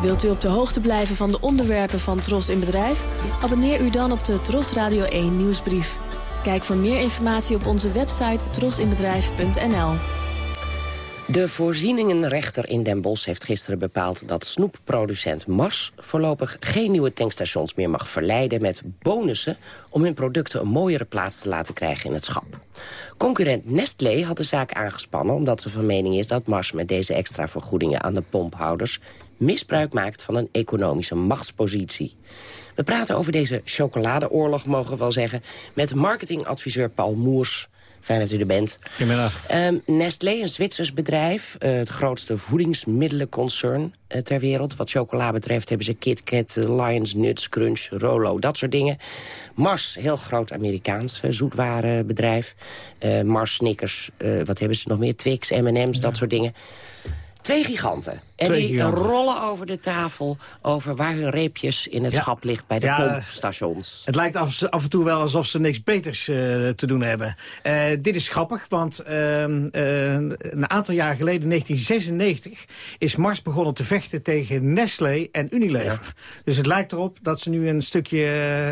Speaker 18: Wilt u op de hoogte blijven van de onderwerpen van Tros in Bedrijf? Abonneer u dan op de Tros Radio 1 nieuwsbrief. Kijk voor meer informatie op onze website trosinbedrijf.nl.
Speaker 15: De voorzieningenrechter in Den Bosch heeft gisteren bepaald... dat snoepproducent Mars voorlopig geen nieuwe tankstations meer mag verleiden... met bonussen om hun producten een mooiere plaats te laten krijgen in het schap. Concurrent Nestlé had de zaak aangespannen... omdat ze van mening is dat Mars met deze extra vergoedingen aan de pomphouders... misbruik maakt van een economische machtspositie. We praten over deze chocoladeoorlog, mogen we wel zeggen... met marketingadviseur Paul Moers Fijn dat u er bent.
Speaker 19: Goedemiddag.
Speaker 15: Um, Nestlé, een Zwitsers bedrijf, uh, het grootste voedingsmiddelenconcern uh, ter wereld. Wat chocola betreft hebben ze KitKat, Lions Nuts, Crunch, Rolo, dat soort dingen. Mars, heel groot Amerikaans uh, zoetwarenbedrijf. Mars, Snickers, wat hebben ze nog meer? Twix, M&M's, ja. dat soort dingen. Twee giganten. En die rollen over de tafel over waar hun reepjes in het
Speaker 19: Ja.
Speaker 15: schap ligt bij de
Speaker 19: Ja,
Speaker 15: pompstations.
Speaker 19: Het lijkt af, af en toe wel alsof ze niks beters eh, te doen hebben. Eh, dit is grappig, want ehm, eh, een aantal jaar geleden, 1996... is Mars begonnen te vechten tegen Nestlé en Unilever. Dus het lijkt erop dat ze nu een stukje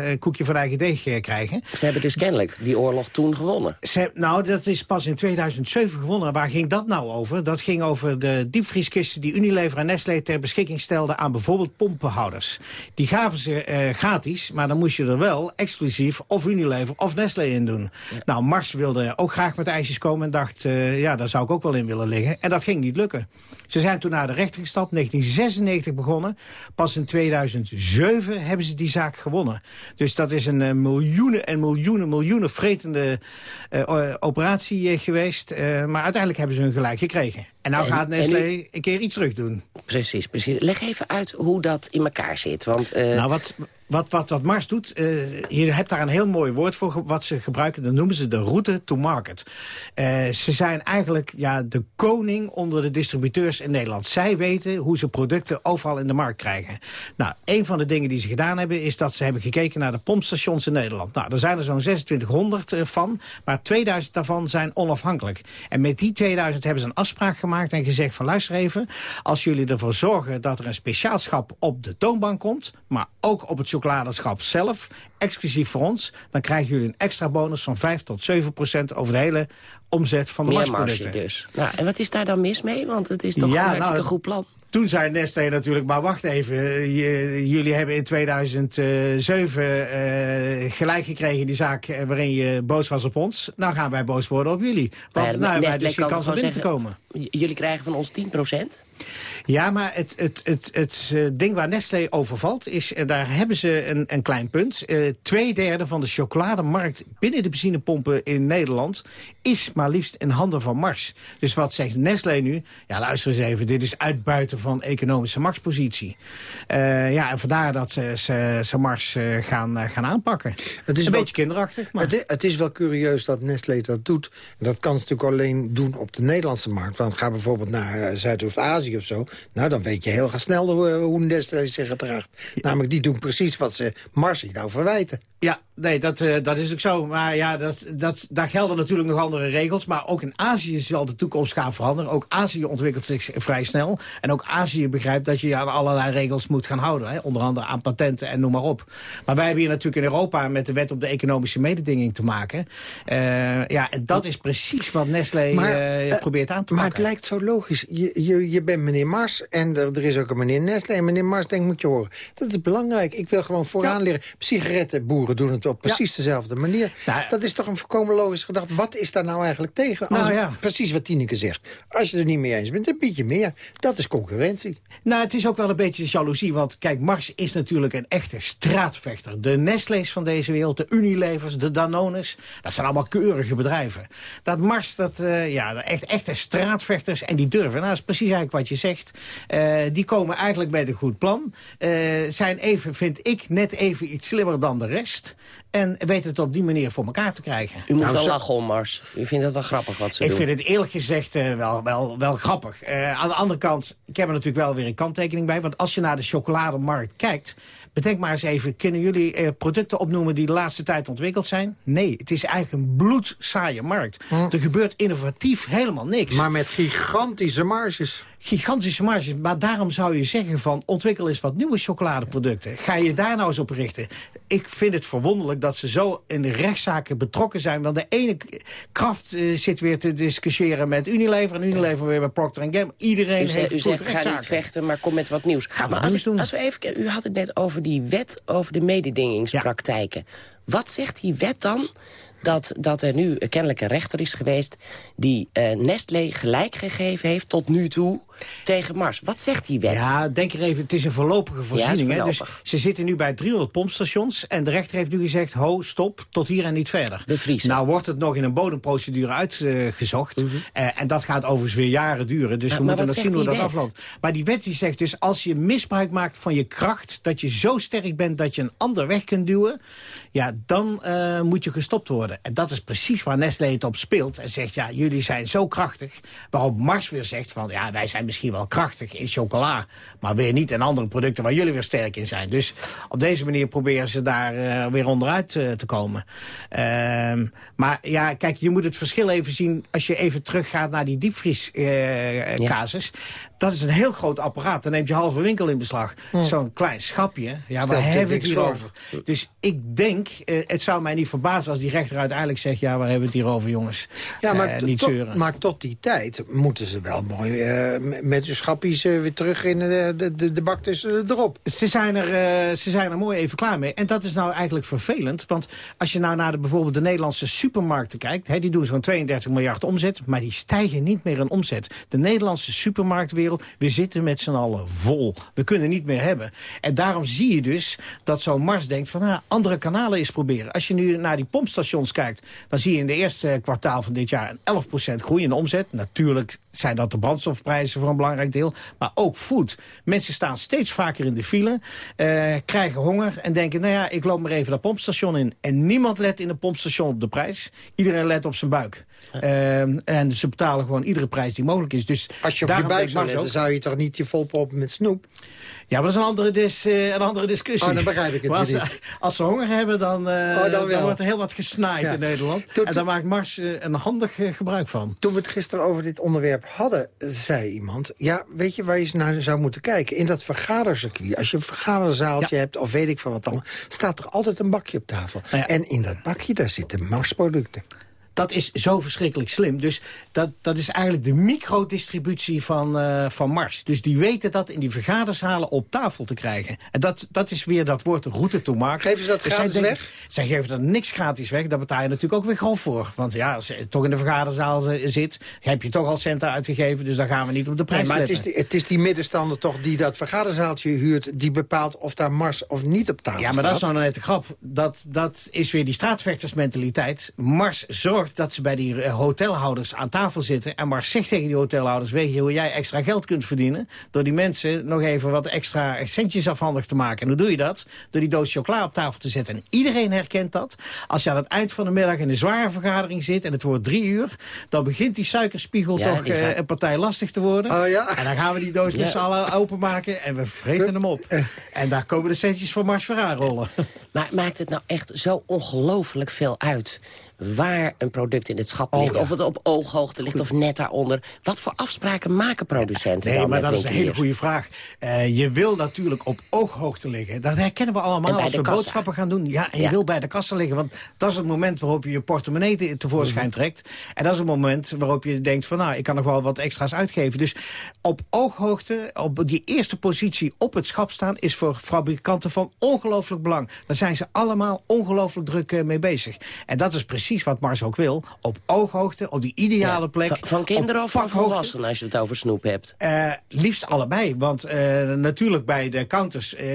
Speaker 19: eh, koekje van eigen deeg eh, krijgen.
Speaker 15: Ze hebben dus kennelijk die oorlog toen gewonnen.
Speaker 19: Ze, nou, dat is pas in 2007 gewonnen. Waar ging dat nou over? Dat ging over de diepvrieskisten die Unilever en Nestlé ter beschikking stelden aan bijvoorbeeld pompenhouders. Die gaven ze eh, gratis, maar dan moest je er wel exclusief of Unilever of Nestlé in doen. Nou, Mars wilde ook graag met ijsjes komen en dacht, eh, ja, daar zou ik ook wel in willen liggen. En dat ging niet lukken. Ze zijn toen naar de rechter gestapt, 1996 begonnen. Pas in 2007 hebben ze die zaak gewonnen. Dus dat is een eh, miljoenen en miljoenen, miljoenen vretende operatie geweest. Maar uiteindelijk hebben ze hun gelijk gekregen. En nou
Speaker 15: En-
Speaker 19: gaat
Speaker 15: en
Speaker 19: Nestlé
Speaker 15: u-
Speaker 19: een keer iets terug doen.
Speaker 15: Precies, precies. Leg even uit hoe dat in elkaar zit. Want, eh,
Speaker 19: Nou, wat, wat, wat, Mars doet, eh, je hebt daar een heel mooi woord voor wat ze gebruiken. Dat noemen ze de route to market. Eh, ze zijn eigenlijk ja, de koning onder de distributeurs in Nederland. Zij weten hoe ze producten overal in de markt krijgen. Nou, een van de dingen die ze gedaan hebben... is dat ze hebben gekeken naar de pompstations in Nederland. Nou, er zijn er zo'n 2600 eh, van, maar 2000 daarvan zijn onafhankelijk. En met die 2000 hebben ze een afspraak gemaakt en gezegd van... luister even, als jullie ervoor zorgen dat er een speciaal schap op de toonbank komt... maar ook op het chocoladeschap zelf, exclusief voor ons... dan krijgen jullie een extra bonus van 5 tot 7 procent over de hele omzet van de
Speaker 15: meer marge dus. Nou, en wat is daar dan mis mee? Want het is toch een hartstikke
Speaker 19: nou,
Speaker 15: goed plan.
Speaker 19: Toen zei Nestlé natuurlijk, maar wacht even. jullie hebben in 2007 eh, gelijk gekregen in die zaak eh, waarin je boos was op ons. Nou gaan wij boos worden op jullie. Want
Speaker 15: Maar
Speaker 19: nou hebben wij dus geen kans om binnen te komen.
Speaker 15: Jullie krijgen van ons 10
Speaker 19: Ja, maar het, het, het, het eh, ding waar Nestlé over valt is, en daar hebben ze een, een klein punt. eh twee derde van de chocolademarkt binnen de benzinepompen in Nederland is maar liefst in handen van Mars. Dus wat zegt Nestlé nu? Ja, luister eens even, dit is uitbuiten van economische machtspositie. Eh, ja, en vandaar dat ze, ze, ze Mars gaan, gaan aanpakken.
Speaker 16: Het is
Speaker 19: een
Speaker 16: wel-
Speaker 19: beetje kinderachtig. Maar...
Speaker 16: Het, het is wel curieus dat Nestlé dat doet. En dat kan ze natuurlijk alleen doen op de Nederlandse markt. Want ga bijvoorbeeld naar Zuidoost-Azië of zo. Nou, dan weet je heel snel hoe, hoe Nestlé zich gedraagt. Namelijk, die doen precies wat ze Marsie nou verwijten.
Speaker 19: Ja, nee, dat, eh, dat is ook zo. Maar ja, dat, dat, daar gelden natuurlijk nog andere regels. Maar ook in Azië zal de toekomst gaan veranderen. Ook Azië ontwikkelt zich vrij snel. En ook Azië begrijpt dat je je aan allerlei regels moet gaan houden. Hè? Onder andere aan patenten en noem maar op. Maar wij hebben hier natuurlijk in Europa met de wet op de economische mededinging te maken. Eh, ja, en dat is precies wat Nestlé
Speaker 16: Maar,
Speaker 19: eh, probeert aan te
Speaker 16: Maar
Speaker 19: pakken.
Speaker 16: het lijkt zo logisch. Je, je, je bent meneer Mars en er, er is ook een meneer Nestlé. En meneer Mars denkt, moet je horen. Dat is belangrijk. Ik wil gewoon vooraan leren. Sigarettenboeren doen het op precies dezelfde manier. dat is toch een volkomen logische gedachte. Wat is daar nou eigenlijk tegen? Als,
Speaker 19: Nou ja.
Speaker 16: Precies wat Tineke zegt. Als je er niet mee eens bent, dan bied je meer. Dat is concurrentie.
Speaker 19: Nou, het is ook wel een beetje jaloezie. Want kijk, Mars is natuurlijk een echte straatvechter. De Nestlé's van deze wereld, de Unilevers, de Danones. Dat zijn allemaal keurige bedrijven. Dat Mars, dat, eh, ja, echt, echte straatvechters. En die durven, nou, dat is precies eigenlijk wat je zegt. Eh, die komen eigenlijk met een goed plan. Eh, zijn even, vind ik, net even iets slimmer dan de rest. En weten het op die manier voor elkaar te krijgen.
Speaker 15: U moet
Speaker 19: Nou,
Speaker 15: wel
Speaker 19: zo-
Speaker 15: lachen om Mars. U vindt het wel grappig wat ze
Speaker 19: ik
Speaker 15: doen.
Speaker 19: vind het eerlijk gezegd eh, wel, wel, wel grappig. Eh, aan de andere kant, ik heb er natuurlijk wel weer een kanttekening bij. Want als je naar de chocolademarkt kijkt... bedenk maar eens even, kunnen jullie eh, producten opnoemen... die de laatste tijd ontwikkeld zijn? Nee, het is eigenlijk een bloedzaaie markt. Er gebeurt innovatief helemaal niks.
Speaker 16: Maar met gigantische marges.
Speaker 19: Gigantische marges. Maar daarom zou je zeggen van... ontwikkel eens wat nieuwe chocoladeproducten. Ga je daar nou eens op richten? Ik vind het verwonderlijk dat ze zo in de rechtszaken betrokken zijn. Want de ene kracht eh, zit weer te discussiëren met Unilever... en Unilever weer met Procter Gamble. Iedereen
Speaker 15: U,
Speaker 19: heeft
Speaker 15: u zegt, ga
Speaker 19: rechtszaken.
Speaker 15: niet vechten, maar kom met wat nieuws.
Speaker 19: Ga
Speaker 15: maar als,
Speaker 19: doen.
Speaker 15: als we even, u had het net over die wet over de mededingingspraktijken. Wat zegt die wet dan? Dat, dat er nu kennelijk een rechter is geweest die eh, Nestlé gelijk gegeven heeft tot nu toe tegen Mars. Wat zegt die wet?
Speaker 19: Ja, denk er even, het is een voorlopige voorziening.
Speaker 15: Ja,
Speaker 19: hè? Dus ze zitten nu bij 300 pompstations en de rechter heeft nu gezegd... ho, stop, tot hier en niet verder.
Speaker 15: Bevriezen.
Speaker 19: Nou wordt het nog in een bodemprocedure uitgezocht. Eh, en dat gaat overigens weer jaren duren. Dus we moeten nog zien hoe dat
Speaker 15: wet?
Speaker 19: afloopt. Maar die wet die zegt dus, als je misbruik maakt van je kracht... dat je zo sterk bent dat je een ander weg kunt duwen... ja, dan eh, moet je gestopt worden. En dat is precies waar Nestlé het op speelt. En zegt, ja, jullie zijn zo krachtig. Waarop Mars weer zegt van, ja, wij zijn misschien wel krachtig in chocola... maar weer niet in andere producten waar jullie weer sterk in zijn. Dus op deze manier proberen ze daar eh, weer onderuit eh, te komen. Ehm, maar ja, kijk, je moet het verschil even zien... als je even teruggaat naar die diepvriescasus. Dat is een heel groot apparaat. Dan neemt je halve winkel in beslag. Zo'n klein schapje. Ja,
Speaker 16: Stelt
Speaker 19: waar hebben we het hier
Speaker 16: voor.
Speaker 19: over? Dus ik denk, eh, het zou mij niet verbazen als die rechter uiteindelijk zegt... ja, waar hebben we het hier over, jongens?
Speaker 16: Ja, maar,
Speaker 19: Eh,
Speaker 16: tot-
Speaker 19: niet zeuren.
Speaker 16: maar tot die tijd moeten ze wel mooi eh, met hun schappies weer terug in de, de, de, bak tussen erop.
Speaker 19: Ze zijn, er, eh, ze zijn er mooi even klaar mee. En dat is nou eigenlijk vervelend. Want als je nou naar de, bijvoorbeeld de Nederlandse supermarkten kijkt... Hè, die doen zo'n 32 miljard omzet, maar die stijgen niet meer in omzet. De Nederlandse we zitten met z'n allen vol. We kunnen niet meer hebben. En daarom zie je dus dat zo'n Mars denkt van... Nou, andere kanalen eens proberen. Als je nu naar die pompstations kijkt... dan zie je in de eerste kwartaal van dit jaar een 11% groei in de omzet. Natuurlijk zijn dat de brandstofprijzen voor een belangrijk deel. Maar ook food. Mensen staan steeds vaker in de file, eh, krijgen honger en denken... nou ja, ik loop maar even dat pompstation in. En niemand let in een pompstation op de prijs. Iedereen let op zijn buik. Ehm, en ze betalen gewoon iedere prijs die mogelijk is. Dus
Speaker 16: Als je op je buik zou letten, zou je toch niet je volproppen met snoep?
Speaker 19: Ja, maar dat is een andere, dis, eh, een andere discussie.
Speaker 16: Oh, dan begrijp ik het
Speaker 19: als,
Speaker 16: niet.
Speaker 19: als ze honger hebben, dan, eh,
Speaker 16: Oh, dan
Speaker 19: wordt er heel wat gesnaaid
Speaker 16: Ja.
Speaker 19: in Nederland. En daar maakt Mars eh, een handig gebruik van.
Speaker 16: Toen we het gisteren over dit onderwerp hadden, zei iemand... ja, weet je waar je naar zou moeten kijken? In dat vergadercircuit. Als je een vergaderzaaltje hebt, of weet ik van wat dan... staat er altijd een bakje op tafel. En in dat bakje, daar zitten Mars-producten.
Speaker 19: Dat is zo verschrikkelijk slim. Dus dat, dat is eigenlijk de microdistributie van, eh, van Mars. Dus die weten dat in die vergaderzalen op tafel te krijgen. En dat, dat is weer dat woord route to market.
Speaker 16: Geven ze dat
Speaker 19: Dus
Speaker 16: gratis
Speaker 19: zij denken-
Speaker 16: weg?
Speaker 19: Zij geven dat niks gratis weg. Daar betaal je natuurlijk ook weer gewoon voor. Want ja, als je toch in de vergaderzaal zi- zit... heb je toch al centen uitgegeven. Dus dan gaan we niet op de prijs
Speaker 16: Nee, maar het is, die, het is die middenstander toch die dat vergaderzaaltje huurt... die bepaalt of daar Mars of niet op tafel
Speaker 19: Ja, maar
Speaker 16: staat.
Speaker 19: dat is nou net de grap. Dat, dat is weer die straatvechtersmentaliteit. Mars zorgt dat ze bij die eh, hotelhouders aan tafel zitten. En Mars zegt tegen die hotelhouders... weet je hoe jij extra geld kunt verdienen? Door die mensen nog even wat extra centjes afhandig te maken. En hoe doe je dat? Door die doos chocola op tafel te zetten. En iedereen herkent dat. Als je aan het eind van de middag in een zware vergadering zit... en het wordt drie uur... dan begint die suikerspiegel
Speaker 15: Ja,
Speaker 19: toch
Speaker 15: die
Speaker 19: eh,
Speaker 15: gaat-
Speaker 19: een partij lastig te worden.
Speaker 16: Oh ja?
Speaker 19: En dan gaan we die doos met z'n allen openmaken... en we vreten hem op. En daar komen de centjes voor Mars weer aanrollen.
Speaker 15: Maar maakt het nou echt zo ongelooflijk veel uit waar een product in het schap
Speaker 19: Oh,
Speaker 15: ligt?
Speaker 19: ja.
Speaker 15: Of het op ooghoogte ligt of net daaronder? Wat voor afspraken maken producenten
Speaker 19: Nee,
Speaker 15: dan
Speaker 19: maar dat is een hele goede vraag. Eh, je wil natuurlijk op ooghoogte liggen. Dat herkennen we allemaal als we
Speaker 15: kassa.
Speaker 19: boodschappen gaan doen. Ja, en je
Speaker 15: Ja.
Speaker 19: wil bij de kassa liggen. Want dat is het moment waarop je je portemonnee te- tevoorschijn
Speaker 15: Mhm.
Speaker 19: trekt. En dat is het moment waarop je denkt van... nou, ik kan nog wel wat extra's uitgeven. Dus op ooghoogte, op die eerste positie op het schap staan... is voor fabrikanten van ongelooflijk belang. Daar zijn ze allemaal ongelooflijk druk eh, mee bezig. En dat is precies wat Mars ook wil. Op ooghoogte, op die ideale plek.
Speaker 15: Van, van kinderen of van volwassenen als je het over snoep hebt?
Speaker 19: Eh, liefst allebei. Want eh, natuurlijk bij de counters, eh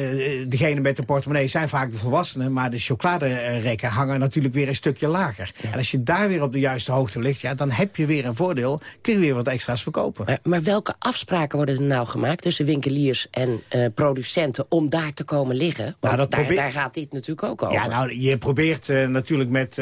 Speaker 19: degene met de portemonnee zijn vaak de volwassenen. Maar de chocoladerekken hangen natuurlijk weer een stukje lager. En als je daar weer op de juiste hoogte ligt, ja, dan heb je weer een voordeel. Kun je weer wat extra's verkopen.
Speaker 15: Maar, maar welke afspraken worden er nou gemaakt tussen winkeliers en producenten om daar te komen liggen? Want
Speaker 19: Nou, dat
Speaker 15: daar,
Speaker 19: probeer-
Speaker 15: daar gaat dit natuurlijk ook over.
Speaker 19: Ja, nou, je probeert natuurlijk met,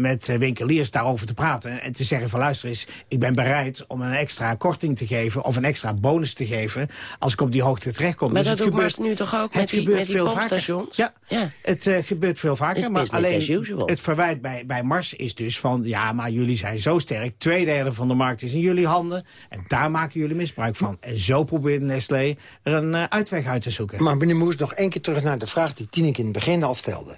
Speaker 19: met eh, winkeliers daarover te praten. En te zeggen van luister eens, ik ben bereid om een extra korting te geven... of een extra bonus te geven als ik op die hoogte terechtkom.
Speaker 15: Maar
Speaker 19: Dus
Speaker 15: dat
Speaker 19: het
Speaker 15: doet Mars nu toch ook
Speaker 19: het
Speaker 15: met die,
Speaker 19: gebeurt
Speaker 15: met die
Speaker 19: veel vaker.
Speaker 15: pompstations?
Speaker 19: Ja,
Speaker 15: Ja.
Speaker 19: het eh, gebeurt veel vaker. Maar alleen
Speaker 15: as usual.
Speaker 19: het verwijt bij, bij Mars is dus van... ja, maar jullie zijn zo sterk. Twee derde van de markt is in jullie handen. En daar maken jullie misbruik van. En zo probeert Nestlé er een eh, uitweg uit te zoeken.
Speaker 16: Maar meneer Moes, nog één keer terug naar de vraag die Tineke in het begin al stelde.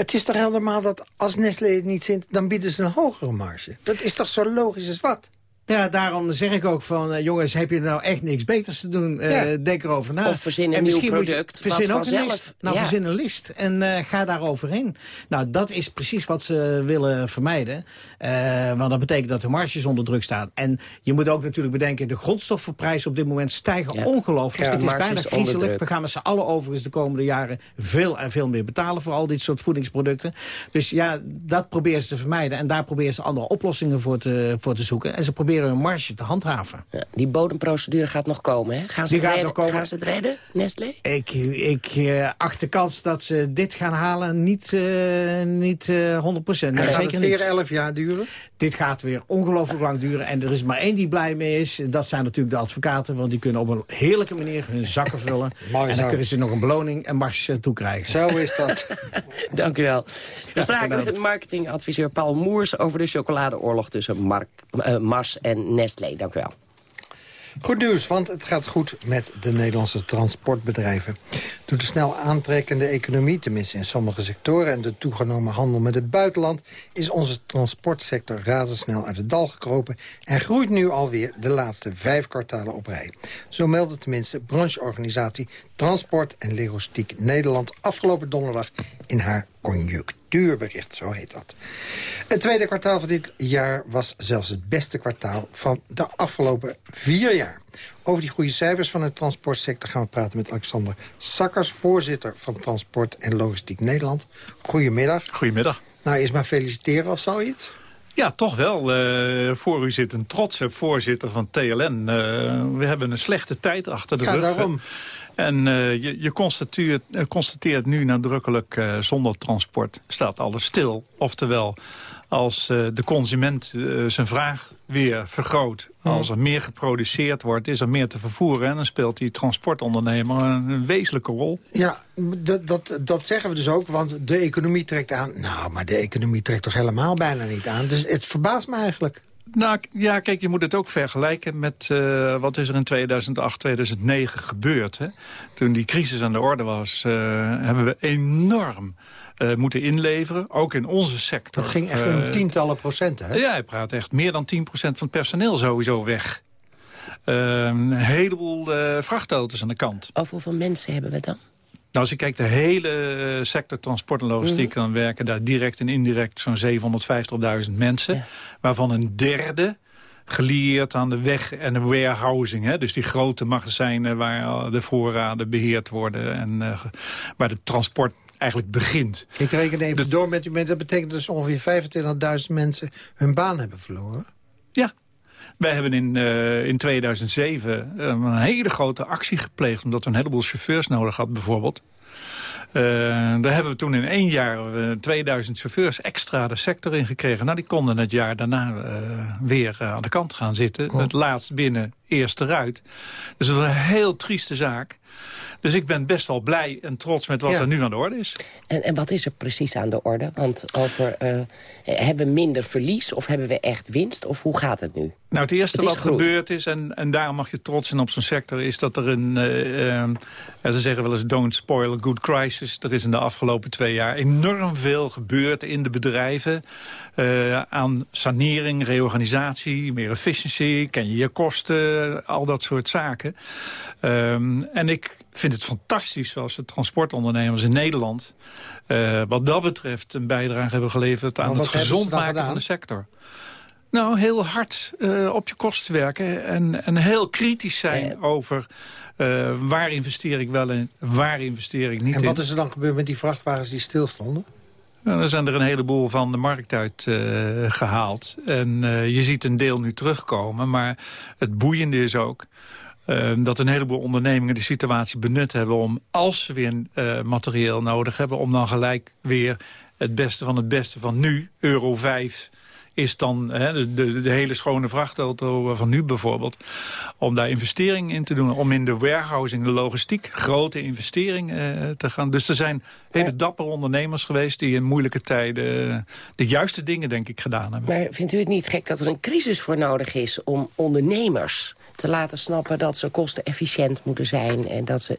Speaker 16: Het is toch helemaal dat als Nestlé het niet zint, dan bieden ze een hogere marge? Dat is toch zo logisch als wat?
Speaker 19: Ja, daarom zeg ik ook van, uh, jongens, heb je nou echt niks beters te doen? Uh, ja. Denk erover na.
Speaker 15: Of verzin een nieuw product.
Speaker 19: Verzin ook
Speaker 15: vanzelf,
Speaker 19: een list. Nou, ja. verzin een list en uh, ga daar overheen. Nou, dat is precies wat ze willen vermijden. Want dat betekent dat de marges onder druk staan. En je moet ook natuurlijk bedenken, de grondstoffenprijzen op dit moment stijgen ja. ongelooflijk. het is bijna griezelig. We gaan met z'n allen overigens de komende jaren veel en veel meer betalen voor al dit soort voedingsproducten. Dus ja, dat proberen ze te vermijden. En daar proberen ze andere oplossingen voor te, voor te zoeken. En ze proberen hun marge te handhaven.
Speaker 15: Ja, die bodemprocedure gaat nog komen, hè? Gaan ze,
Speaker 19: die
Speaker 15: het,
Speaker 19: redden? Nog komen.
Speaker 15: Gaan ze het redden, Nestlé?
Speaker 19: Ik, ik uh, acht de kans dat ze dit gaan halen niet, uh, niet uh, 100%. Nee,
Speaker 16: gaat
Speaker 19: zeker
Speaker 16: het weer
Speaker 19: niet.
Speaker 16: 11 jaar duren?
Speaker 19: Dit gaat weer ongelooflijk lang duren. En er is maar één die blij mee is. Dat zijn natuurlijk de advocaten. Want die kunnen op een heerlijke manier hun zakken vullen. en dan
Speaker 16: zo.
Speaker 19: kunnen ze nog een beloning en marge toekrijgen.
Speaker 16: Zo is dat.
Speaker 15: Dank u wel. We spraken met marketingadviseur Paul Moers... over de chocoladeoorlog tussen Mark, uh, Mars en Nestlé. Dank u wel.
Speaker 16: Goed nieuws, want het gaat goed met de Nederlandse transportbedrijven. Door de snel aantrekkende economie, tenminste in sommige sectoren... en de toegenomen handel met het buitenland... is onze transportsector razendsnel uit het dal gekropen... en groeit nu alweer de laatste vijf kwartalen op rij. Zo meldde tenminste brancheorganisatie Transport en Logistiek Nederland... afgelopen donderdag in haar conjunctuurbericht, zo heet dat. Het tweede kwartaal van dit jaar was zelfs het beste kwartaal van de afgelopen vier jaar. Over die goede cijfers van de transportsector gaan we praten met Alexander Sakkers, voorzitter van Transport en Logistiek Nederland. Goedemiddag.
Speaker 20: Goedemiddag.
Speaker 16: Nou, eerst maar feliciteren of zoiets.
Speaker 20: Ja, toch wel. Uh, voor u zit een trotse voorzitter van TLN. Uh, we hebben een slechte tijd achter de
Speaker 16: ja,
Speaker 20: rug.
Speaker 16: daarom.
Speaker 20: En uh, je, je constateert, uh, constateert, nu nadrukkelijk uh, zonder transport staat alles stil. Oftewel, als de consument zijn vraag weer vergroot... Als er meer geproduceerd wordt, is er meer te vervoeren... en dan speelt die transportondernemer een, een wezenlijke rol.
Speaker 16: Ja, dat, dat, dat zeggen we dus ook, want de economie trekt aan. Nou, maar de economie trekt toch helemaal bijna niet aan. Dus het verbaast me eigenlijk.
Speaker 20: Nou, ja, kijk, je moet het ook vergelijken met uh, wat is er in 2008, 2009 gebeurd. Hè? Toen die crisis aan de orde was, uh, hebben we enorm uh, moeten inleveren. Ook in onze sector.
Speaker 16: Dat ging echt in tientallen procenten, hè?
Speaker 20: Ja, hij praat echt meer dan 10% van het personeel sowieso weg. een heleboel vrachtauto's aan de kant.
Speaker 15: Over hoeveel mensen hebben we het dan?
Speaker 20: Nou, als je kijkt de hele sector transport en logistiek... Mm. dan werken daar direct en indirect zo'n 750.000 mensen. Ja. Waarvan een derde gelieerd aan de weg en de warehousing. Hè? Dus die grote magazijnen waar de voorraden beheerd worden... en uh, waar de transport eigenlijk begint.
Speaker 16: Ik reken even door met u, dat betekent dus ongeveer 25.000 mensen hun baan hebben verloren?
Speaker 20: Ja, wij hebben in, uh, in 2007 uh, een hele grote actie gepleegd... omdat we een heleboel chauffeurs nodig hadden bijvoorbeeld. Uh, daar hebben we toen in één jaar uh, 2000 chauffeurs extra de sector in gekregen. Nou, die konden het jaar daarna weer aan de kant gaan zitten.
Speaker 16: Oh.
Speaker 20: Het laatst binnen, eerst eruit. Dus dat was een heel trieste zaak. Dus ik ben best wel blij en trots met wat
Speaker 15: Ja.
Speaker 20: er nu aan de orde is.
Speaker 15: En, en wat is er precies aan de orde? Want over, eh, hebben we minder verlies of hebben we echt winst? Of hoe gaat het nu?
Speaker 20: Nou, het eerste
Speaker 15: Het
Speaker 20: wat
Speaker 15: groei.
Speaker 20: gebeurd is, en, en daarom mag je trots zijn op zo'n sector... is dat er een, ja, ze zeggen wel eens don't spoil a good crisis. Er is in de afgelopen twee jaar enorm veel gebeurd in de bedrijven... eh, aan sanering, reorganisatie, meer efficiëntie... ken je je kosten, al dat soort zaken. Ehm, en ik vind het fantastisch zoals de transportondernemers in Nederland... eh, wat dat betreft een bijdrage hebben geleverd aan het gezond maken van de sector. Nou, heel hard eh, op je kosten werken en, en heel kritisch zijn over eh, waar investeer ik wel in, waar investeer ik niet
Speaker 16: En
Speaker 20: in.
Speaker 16: wat is er dan gebeurd met die vrachtwagens die stilstonden?
Speaker 20: Nou, dan zijn er een heleboel van de markt uit eh, gehaald. En je ziet een deel nu terugkomen. Maar het boeiende is ook eh, dat een heleboel ondernemingen de situatie benut hebben... om, als ze weer eh, materieel nodig hebben... om dan gelijk weer het beste van het beste van nu, euro 5 is dan hè, de, de, hele schone vrachtauto van nu bijvoorbeeld... om daar investeringen in te doen. Om in de warehousing, de logistiek, grote investeringen eh, te gaan. Dus er zijn hele dappere ondernemers geweest... die in moeilijke tijden eh, de juiste dingen, denk ik, gedaan hebben.
Speaker 15: Maar vindt u het niet gek dat er een crisis voor nodig is om ondernemers te laten snappen dat ze kostenefficiënt moeten zijn en dat ze...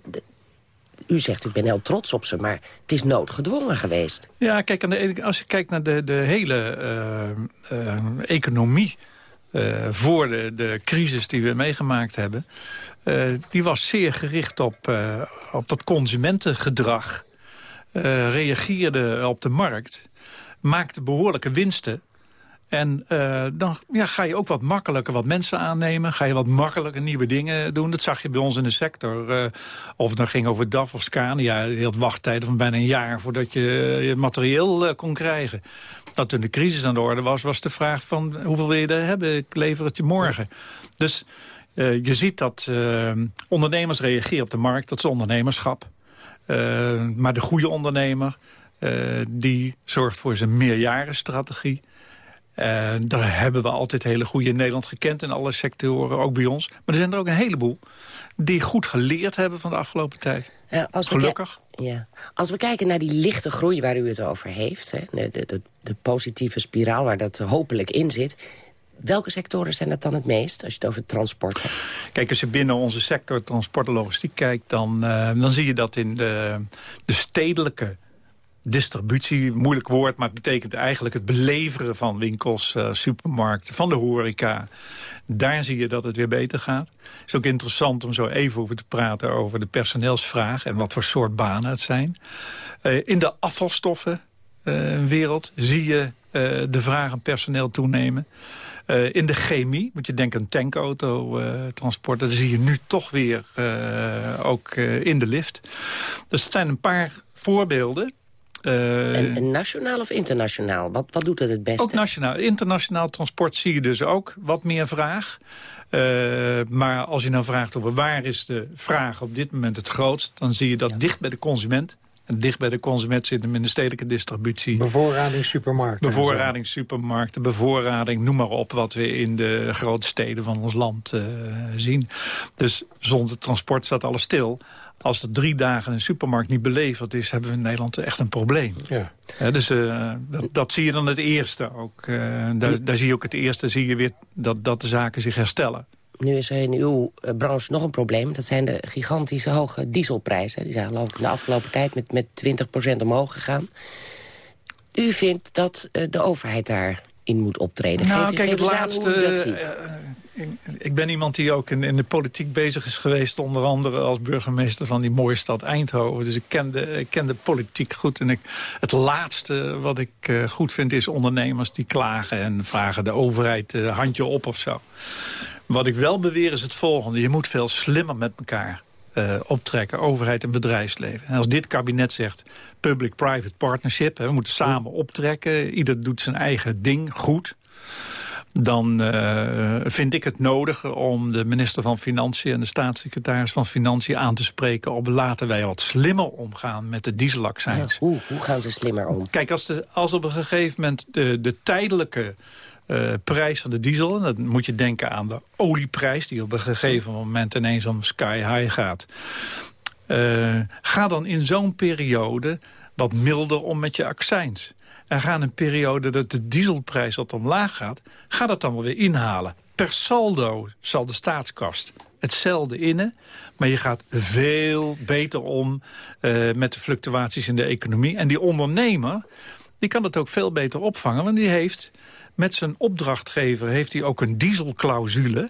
Speaker 15: u zegt, u bent heel trots op ze, maar het is noodgedwongen geweest.
Speaker 20: Ja, kijk, aan de als je kijkt naar de, de hele eh, eh, economie... eh, voor de, de crisis die we meegemaakt hebben... Die was zeer gericht op, op dat consumentengedrag. reageerde op de markt. Maakte behoorlijke winsten. En uh, dan ja, ga je ook wat makkelijker wat mensen aannemen. Ga je wat makkelijker nieuwe dingen doen. Dat zag je bij ons in de sector. Uh, of dan ging over DAF of Scania. Je had wachttijden van bijna een jaar voordat je je materieel kon krijgen. Dat toen de crisis aan de orde was, was de vraag van hoeveel wil je er hebben? Ik lever het je morgen. Dus je ziet dat ondernemers reageren op de markt. Dat is ondernemerschap. maar de goede ondernemer, die zorgt voor zijn meerjarenstrategie. Uh, daar hebben we altijd hele goede in Nederland gekend in alle sectoren, ook bij ons. Maar er zijn er ook een heleboel die goed geleerd hebben van de afgelopen tijd. Uh, als Gelukkig.
Speaker 15: ja. Als we kijken naar die lichte groei waar u het over heeft... Hè, de, de, de positieve spiraal waar dat hopelijk in zit... Welke sectoren zijn dat dan het meest, als je het over transport hebt?
Speaker 20: Kijk, als je binnen onze sector transport en logistiek kijkt... dan, uh, dan zie je dat in de, de stedelijke distributie, moeilijk woord, maar het betekent eigenlijk het beleveren van winkels, uh, supermarkten, van de horeca. Daar zie je dat het weer beter gaat. Het is ook interessant om zo even over te praten over de personeelsvraag en wat voor soort banen het zijn. Uh, in de afvalstoffenwereld uh, zie je de vraag aan personeel toenemen. In de chemie, moet je denken aan tankauto, uh, transport. Dat zie je nu toch weer ook in de lift. Dus het zijn een paar voorbeelden
Speaker 15: uh, en, nationaal of internationaal? Wat, wat doet het het beste?
Speaker 20: Ook nationaal. Internationaal transport zie je dus ook wat meer vraag. Uh, maar als je nou vraagt over waar is de vraag op dit moment het grootst... dan zie je dat dicht bij de consument. En dicht bij de consument zit hem in de stedelijke distributie.
Speaker 16: Bevoorrading supermarkten.
Speaker 20: Bevoorrading supermarkten, bevoorrading, noem maar op... wat we in de grote steden van ons land uh, zien. Dus zonder transport staat alles stil als er drie dagen een supermarkt niet beleverd is... hebben we in Nederland echt een probleem. Ja. dus uh, dat, dat, zie je dan het eerste ook. Uh, daar, daar, zie je ook het eerste zie je weer dat, dat de zaken zich herstellen.
Speaker 15: Nu is er in uw uh, branche nog een probleem. Dat zijn de gigantische hoge dieselprijzen. Die zijn geloof ik de afgelopen tijd met, met 20% omhoog gegaan. U vindt dat de overheid daarin moet optreden?
Speaker 20: Nou,
Speaker 15: geef,
Speaker 20: kijk,
Speaker 15: geef
Speaker 20: het laatste,
Speaker 15: dat ziet
Speaker 20: ik ben iemand die ook in, in, de politiek bezig is geweest... onder andere als burgemeester van die mooie stad Eindhoven. Dus ik ken de, ik ken de politiek goed. En ik, het laatste wat ik uh, goed vind is ondernemers die klagen... en vragen de overheid uh, handje op of zo. Wat ik wel beweer is het volgende. Je moet veel slimmer met elkaar uh, optrekken, overheid en bedrijfsleven. En als dit kabinet zegt public-private partnership... Hè, we moeten samen optrekken, ieder doet zijn eigen ding goed dan uh, vind ik het nodig om de minister van Financiën... en de staatssecretaris van Financiën aan te spreken... op laten wij wat slimmer omgaan met de dieselaccijns.
Speaker 15: hoe, hoe gaan ze slimmer om?
Speaker 20: Kijk, als, de, als op een gegeven moment de, de tijdelijke... Uh, prijs van de diesel. En dan moet je denken aan de olieprijs... die op een gegeven moment ineens om sky high gaat. Uh, ga dan in zo'n periode wat milder om met je accijns en gaan een periode dat de dieselprijs wat omlaag gaat... gaat dat dan wel weer inhalen. Per saldo zal de staatskast hetzelfde innen... maar je gaat veel beter om uh, met de fluctuaties in de economie. En die ondernemer die kan het ook veel beter opvangen... want die heeft met zijn opdrachtgever heeft hij ook een dieselclausule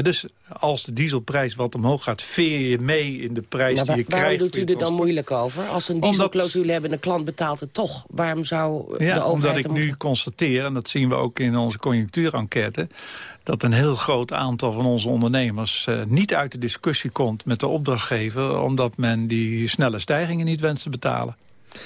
Speaker 20: dus als de dieselprijs wat omhoog gaat, veer je mee in de prijs die je krijgt.
Speaker 15: Waarom doet u er dan moeilijk over? Als een dieselclausule hebben en de klant betaalt het toch. Waarom zou de overheid...
Speaker 20: omdat ik nu constateer, en dat zien we ook in onze conjunctuurenquête... dat een heel groot aantal van onze ondernemers uh, niet uit de discussie komt met de opdrachtgever... omdat men die snelle stijgingen niet wenst te betalen.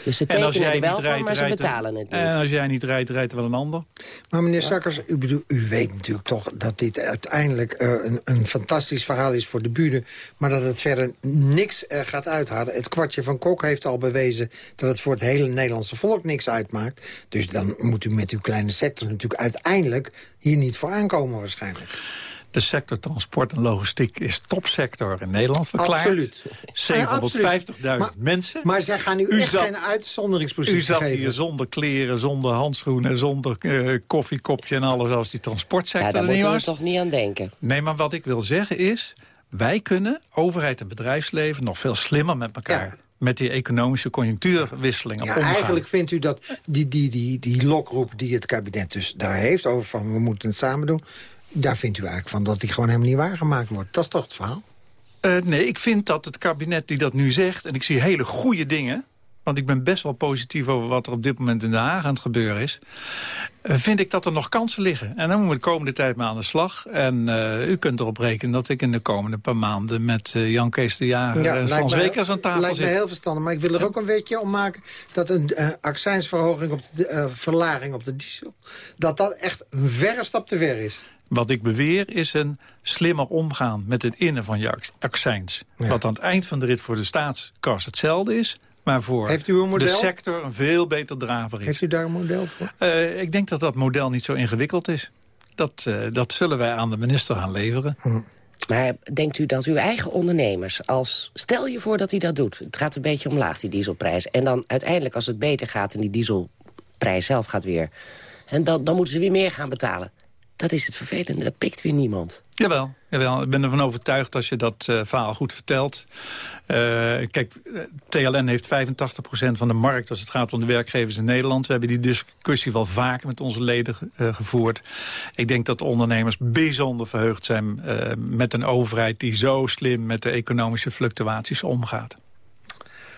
Speaker 15: Dus ze tekenen er wel van, maar ze betalen het niet.
Speaker 20: En als jij niet rijdt, rijdt er wel een ander.
Speaker 16: Maar meneer Sakkers, u, bedoel, u weet natuurlijk toch dat dit uiteindelijk uh, een, een, fantastisch verhaal is voor de bühne. Maar dat het verder niks uh, gaat uithalen. Het kwartje van Kok heeft al bewezen dat het voor het hele Nederlandse volk niks uitmaakt. Dus dan moet u met uw kleine sector natuurlijk uiteindelijk hier niet voor aankomen waarschijnlijk.
Speaker 20: De sector transport en logistiek is topsector in Nederland verklaard.
Speaker 16: Absoluut.
Speaker 20: 750.000 mensen.
Speaker 16: Maar zij gaan u, u echt zat, geen uitzonderingspositie
Speaker 20: U zat
Speaker 16: geven.
Speaker 20: hier zonder kleren, zonder handschoenen, zonder uh, koffiekopje en alles als die transportsector
Speaker 15: ja,
Speaker 20: daar
Speaker 15: moeten
Speaker 20: we
Speaker 15: toch niet aan denken.
Speaker 20: Nee, maar wat ik wil zeggen is... wij kunnen, overheid en bedrijfsleven, nog veel slimmer met elkaar met die economische conjunctuurwisselingen
Speaker 16: Ja,
Speaker 20: omgaan.
Speaker 16: eigenlijk vindt u dat die, die, die, die lokroep die het kabinet dus daar heeft... over van we moeten het samen doen... daar vindt u eigenlijk van dat die gewoon helemaal niet waargemaakt wordt. Dat is toch het verhaal?
Speaker 20: Eh, nee, ik vind dat het kabinet die dat nu zegt... en ik zie hele goede dingen... want ik ben best wel positief over wat er op dit moment in Den Haag aan het gebeuren is... eh, vind ik dat er nog kansen liggen. En dan moeten we de komende tijd mee aan de slag. En eh, u kunt erop rekenen dat ik in de komende paar maanden... met Jan Kees de Jager en
Speaker 16: lijkt
Speaker 20: Frans
Speaker 16: me-
Speaker 20: Wekers aan tafel
Speaker 16: Lijkt me
Speaker 20: zit.
Speaker 16: heel verstandig, maar ik wil er ook een wetje om maken... dat een accijnsverhoging op de verlaging op de diesel... dat dat echt een verre stap te ver is.
Speaker 20: Wat ik beweer is een slimmer omgaan met het innen van je ac- accijns. Wat aan het eind van de rit voor de staatskas hetzelfde is... maar voor
Speaker 16: Heeft u een model?
Speaker 20: de sector een veel beter draver is.
Speaker 16: Heeft u daar een model voor?
Speaker 20: Eh, ik denk dat dat model niet zo ingewikkeld is. Dat, eh, dat zullen wij aan de minister gaan leveren.
Speaker 15: Maar denkt u dat uw eigen ondernemers, als stel je voor dat hij dat doet... het gaat een beetje omlaag, die dieselprijs... en dan uiteindelijk als het beter gaat en die dieselprijs zelf gaat weer... en dan, dan moeten ze weer meer gaan betalen. Dat is het vervelende, dat pikt weer niemand.
Speaker 20: Jawel, jawel, ik ben ervan overtuigd als je dat eh, verhaal goed vertelt. Eh, kijk, TLN heeft 85% van de markt als het gaat om de werkgevers in Nederland. We hebben die discussie wel vaak met onze leden eh, gevoerd. Ik denk dat de ondernemers bijzonder verheugd zijn eh, met een overheid... die zo slim met de economische fluctuaties omgaat.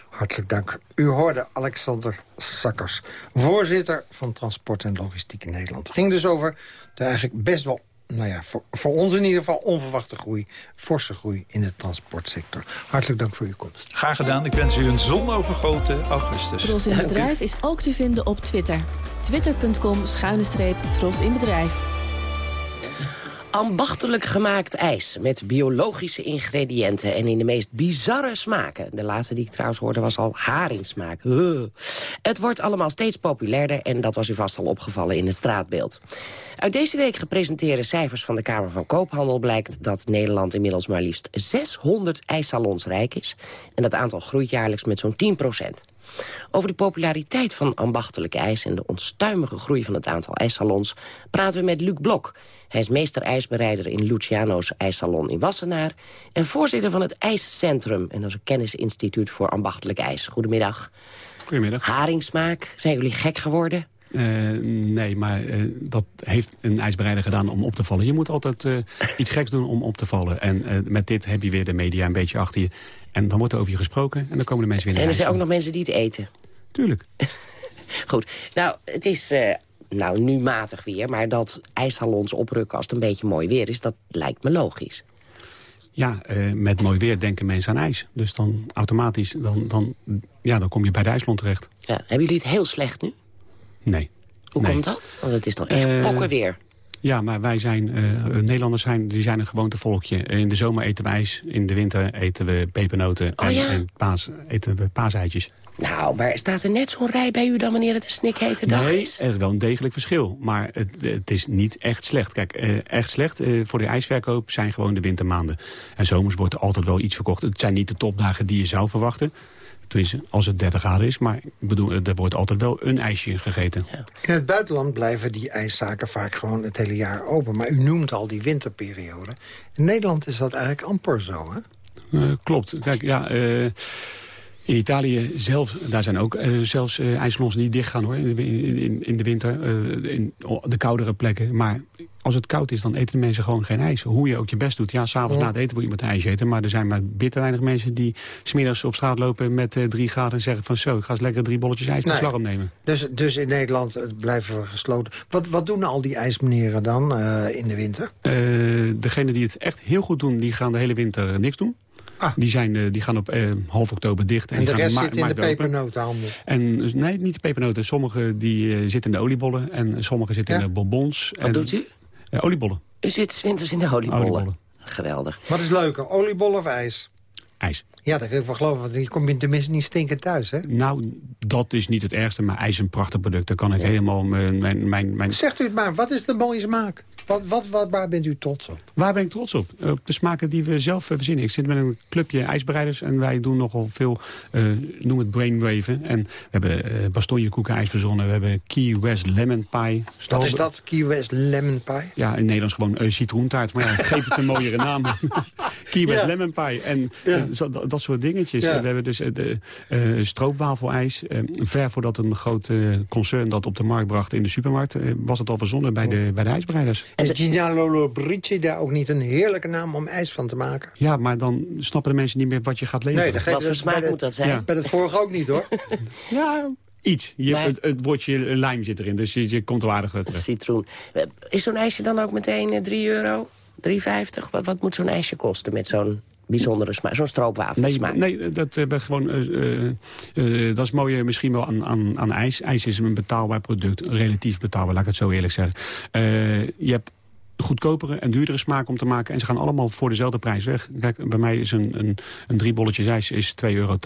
Speaker 16: Hartelijk dank. U hoorde Alexander Sakkers, voorzitter van Transport en Logistiek in Nederland. Het ging dus over de eigenlijk best wel, nou ja, voor, voor ons in ieder geval onverwachte groei, forse groei in de transportsector. Hartelijk dank voor uw komst.
Speaker 20: Graag gedaan. Ik wens u een zonovergoten augustus.
Speaker 18: Tros in Bedrijf is ook te vinden op Twitter. Twitter.com schuine streep Tros in Bedrijf.
Speaker 15: Ambachtelijk gemaakt ijs met biologische ingrediënten en in de meest bizarre smaken. De laatste die ik trouwens hoorde was al haringsmaak. Het wordt allemaal steeds populairder en dat was u vast al opgevallen in het straatbeeld. Uit deze week gepresenteerde cijfers van de Kamer van Koophandel blijkt dat Nederland inmiddels maar liefst 600 ijssalons rijk is. En dat aantal groeit jaarlijks met zo'n 10 procent. Over de populariteit van ambachtelijk ijs en de onstuimige groei van het aantal ijssalons praten we met Luc Blok. Hij is meester ijsbereider in Luciano's ijssalon in Wassenaar en voorzitter van het IJscentrum. En dat is een kennisinstituut voor ambachtelijk ijs. Goedemiddag.
Speaker 21: Goedemiddag.
Speaker 15: Haringsmaak, zijn jullie gek geworden?
Speaker 21: Eh, nee, maar eh, dat heeft een ijsbereider gedaan om op te vallen. Je moet altijd eh, iets geks doen om op te vallen. En met dit heb je weer de media een beetje achter je. En dan wordt er over je gesproken en dan komen de mensen weer naar
Speaker 15: En er zijn ook nog mensen die het eten.
Speaker 21: Tuurlijk.
Speaker 15: Goed, nou, het is nou, nu matig weer... maar dat ijssalons oprukken als het een beetje mooi weer is... dat lijkt me logisch.
Speaker 21: Ja, met mooi weer denken mensen aan ijs. Dus dan automatisch, dan, dan, ja, dan kom je bij de ijslon terecht.
Speaker 15: Ja, hebben jullie het heel slecht nu?
Speaker 21: Nee.
Speaker 15: Hoe
Speaker 21: Nee.
Speaker 15: komt dat? Want het is toch echt
Speaker 21: Eh,
Speaker 15: pokken weer.
Speaker 21: Ja, maar wij zijn, eh, Nederlanders zijn, die zijn een gewoontevolkje. In de zomer eten we ijs, in de winter eten we pepernoten
Speaker 15: Oh
Speaker 21: en,
Speaker 15: ja?
Speaker 21: en paas, eten we paaseitjes.
Speaker 15: Nou, maar staat er net zo'n rij bij u dan wanneer het een snikhete dag
Speaker 21: nee,
Speaker 15: is?
Speaker 21: er is wel een degelijk verschil. Maar het, het is niet echt slecht. Kijk, eh, echt slecht eh, voor de ijsverkoop zijn gewoon de wintermaanden. En zomers wordt er altijd wel iets verkocht. Het zijn niet de topdagen die je zou verwachten. Tenminste, als het 30 graden is. Maar ik bedoel, er wordt altijd wel een ijsje gegeten.
Speaker 16: In het buitenland blijven die ijszaken vaak gewoon het hele jaar open. Maar u noemt al die winterperiode. In Nederland is dat eigenlijk amper zo, hè?
Speaker 21: Eh, klopt. Kijk, ja... eh, in Italië zelf, daar zijn ook eh, zelfs ijssalons die dichtgaan hoor, in de, in, in de winter, eh, in de koudere plekken. Maar als het koud is, dan eten de mensen gewoon geen ijs. Hoe je ook je best doet. Ja, s'avonds
Speaker 16: Ja.
Speaker 21: na het eten wil iemand ijs eten. Maar er zijn maar bitter weinig mensen die smiddags op straat lopen met drie graden en zeggen van zo, ik ga eens lekker drie bolletjes ijs met
Speaker 16: Nee.
Speaker 21: slagroom nemen.
Speaker 16: Dus, dus in Nederland blijven we gesloten. Wat, wat doen al die ijsmeneren dan in de winter?
Speaker 21: Eh degenen die het echt heel goed doen, die gaan de hele winter niks doen. Die, zijn, eh, die gaan op eh, half oktober dicht.
Speaker 16: En,
Speaker 21: die
Speaker 16: de
Speaker 21: gaan
Speaker 16: rest zit in de pepernotenhandel.
Speaker 21: En dus, nee, niet de pepernoten. Sommige die eh, zitten in de oliebollen en sommige zitten in de bonbons.
Speaker 15: Wat
Speaker 21: en,
Speaker 15: doet u?
Speaker 21: eh, oliebollen.
Speaker 15: U zit 's winters in de oliebollen.
Speaker 21: Oliebollen.
Speaker 15: Geweldig.
Speaker 16: Wat is leuker, oliebollen of ijs?
Speaker 21: IJs.
Speaker 16: Ja, dat wil ik wel geloven, want je komt tenminste niet stinkend thuis, hè?
Speaker 21: Nou, dat is niet het ergste, maar ijs is een prachtig product. Daar kan ik helemaal mijn, mijn, mijn, mijn...
Speaker 16: Zegt u het maar, wat is de mooie smaak? Wat, wat, wat, waar bent u trots op?
Speaker 21: Waar ben ik trots op? Op de smaken die we zelf eh, verzinnen. Ik zit met een clubje ijsbereiders en wij doen nogal veel, eh, noem het brainwaven. En we hebben eh bastonjekoeken ijs verzonnen. We hebben Key West Lemon Pie.
Speaker 16: Wat is dat? Key West Lemon Pie?
Speaker 21: Ja, in Nederlands gewoon eh, citroentaart. Maar ja, geef het een mooiere naam. Kiebers
Speaker 16: Ja.
Speaker 21: lemon pie. En
Speaker 16: Ja.
Speaker 21: eh, zo- dat, dat soort dingetjes. We hebben dus eh, de eh, stroopwafelijs. Eh, ver voordat een groot eh, concern dat op de markt bracht in de supermarkt... eh, was het al verzonnen bij de, bij de ijsbereiders.
Speaker 16: Is Gina Lollobrigida daar ook niet een heerlijke naam om ijs van te maken?
Speaker 21: Ja, maar dan snappen de mensen niet meer wat je gaat leveren.
Speaker 16: Nee, dat geeft het bij de-
Speaker 21: Ja.
Speaker 16: Bij het vorige ook niet, hoor.
Speaker 21: Ja, iets. Je,
Speaker 15: Maar-
Speaker 21: het, het woordje lijm zit erin, dus je, je komt er aardig terug.
Speaker 15: Citroen. Eh, Is zo'n ijsje dan ook meteen eh, 3 euro? 3,50? Wat, wat moet zo'n ijsje kosten met zo'n bijzondere smaak? Zo'n stroopwafelsmaak?
Speaker 21: Nee, nee, dat, hebben gewoon, eh, eh, eh, dat is mooi eh, misschien wel aan, aan, aan ijs. IJs is een betaalbaar product, relatief betaalbaar, laat ik het zo eerlijk zeggen. Eh, je hebt goedkopere en duurdere smaak om te maken. En ze gaan allemaal voor dezelfde prijs weg. Kijk, bij mij is een, een, een drie bolletjes ijs is 2,80 euro.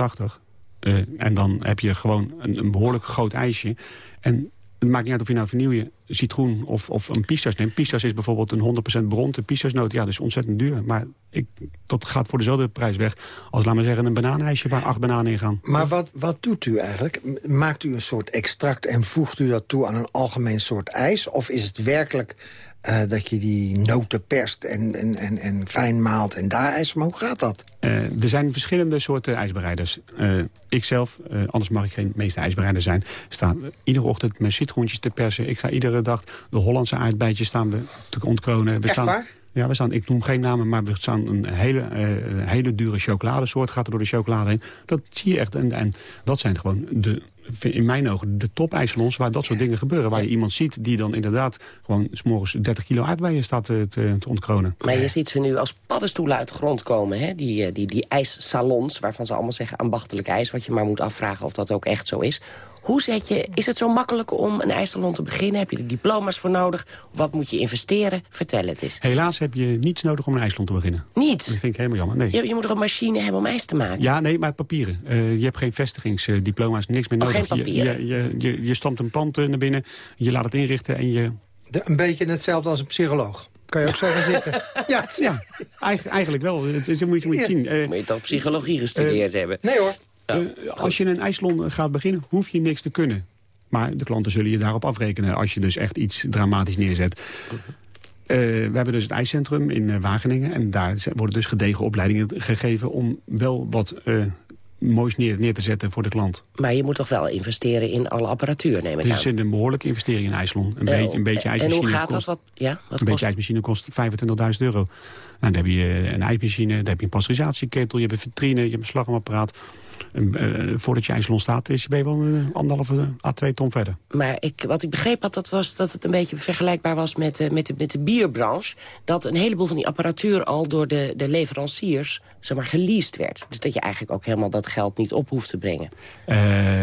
Speaker 21: Eh, en dan heb je gewoon een, een behoorlijk groot ijsje. En het maakt niet uit of je nou vanille, citroen of, of een pistas neemt. Pistas is bijvoorbeeld een 100% bron. De pistasnoot, ja, dat is ontzettend duur. Maar ik, dat gaat voor dezelfde prijs weg als, laat maar zeggen, een bananijsje waar acht bananen in gaan.
Speaker 16: Maar wat, wat doet u eigenlijk? Maakt u een soort extract en voegt u dat toe aan een algemeen soort ijs? Of is het werkelijk eh, dat je die noten perst en, en, en, en fijn maalt en daar ijs van? Hoe gaat dat?
Speaker 21: Eh, er zijn verschillende soorten ijsbereiders. Eh ikzelf, anders mag ik geen meeste ijsbereider zijn... sta iedere ochtend met citroentjes te persen. Ik sta iedere dag de Hollandse aardbeidjes staan we te ontkronen. We
Speaker 16: Echt
Speaker 21: staan,
Speaker 16: waar?
Speaker 21: Ja, we staan, ik noem geen namen, maar we staan een hele, hele dure chocoladesoort. Gaat er door de chocolade heen. Dat zie je echt. En, en dat zijn gewoon de, in mijn ogen de top ijssalons waar dat soort dingen gebeuren. Waar je iemand ziet die dan inderdaad gewoon s'morgens 30 kilo aardbeien staat te, te, te ontkronen.
Speaker 15: Maar je ziet ze nu als paddenstoelen uit de grond komen, hè? Die, eh, die, die ijssalons, waarvan ze allemaal zeggen ambachtelijk ijs... wat je maar moet afvragen of dat ook echt zo is. Hoe zet je, is het zo makkelijk om een ijssalon te beginnen? Heb je er diploma's voor nodig? Wat moet je investeren? Vertel het eens.
Speaker 21: Helaas heb je niets nodig om een ijssalon te beginnen.
Speaker 15: Niets?
Speaker 21: Dat vind ik helemaal jammer. Nee.
Speaker 15: Je, je moet er een machine hebben om ijs te maken?
Speaker 21: Ja, nee, maar papieren. Eh, je hebt geen vestigingsdiploma's, niks meer
Speaker 15: Oh,
Speaker 21: nodig.
Speaker 15: geen papieren.
Speaker 21: Je, je, je, je, je stampt een pand eh, naar binnen, je laat het inrichten en je...
Speaker 16: De, een beetje hetzelfde als een psycholoog. Kan je ook zo gaan zitten?
Speaker 21: Ja, ja eigen- eigenlijk wel. Je moet je moet je zien. Eh,
Speaker 15: Moet je toch psychologie gestudeerd hebben?
Speaker 16: Nee hoor.
Speaker 21: Eh, als je een ijssalon gaat beginnen, hoef je niks te kunnen. Maar de klanten zullen je daarop afrekenen als je dus echt iets dramatisch neerzet. Eh, we hebben dus het ijscentrum in eh, Wageningen. En daar worden dus gedegen opleidingen gegeven om wel wat moois neer, neer te zetten voor de klant.
Speaker 15: Maar je moet toch wel investeren in alle apparatuur, neem ik
Speaker 21: Er
Speaker 15: aan.
Speaker 21: zit een behoorlijke investering in IJsland. Een, beetje, een beetje
Speaker 15: en
Speaker 21: ijsmachine
Speaker 15: hoe gaat dat? Wat, ja, wat
Speaker 21: een
Speaker 15: kost
Speaker 21: beetje ijsmachine kost 25.000 euro. Nou, dan heb je een ijsmachine, dan heb je een pasteurisatieketel, je hebt een vitrine, je hebt een slagapparaat. En, eh, voordat je IJsland staat, is je ben je wel een anderhalve à twee ton verder.
Speaker 15: Maar ik, wat ik begreep had, dat was dat het een beetje vergelijkbaar was met, eh, met, de, met de bierbranche. Dat een heleboel van die apparatuur al door de, de leveranciers zeg maar, geleased werd. Dus dat je eigenlijk ook helemaal dat geld niet op hoeft te brengen.
Speaker 21: Eh,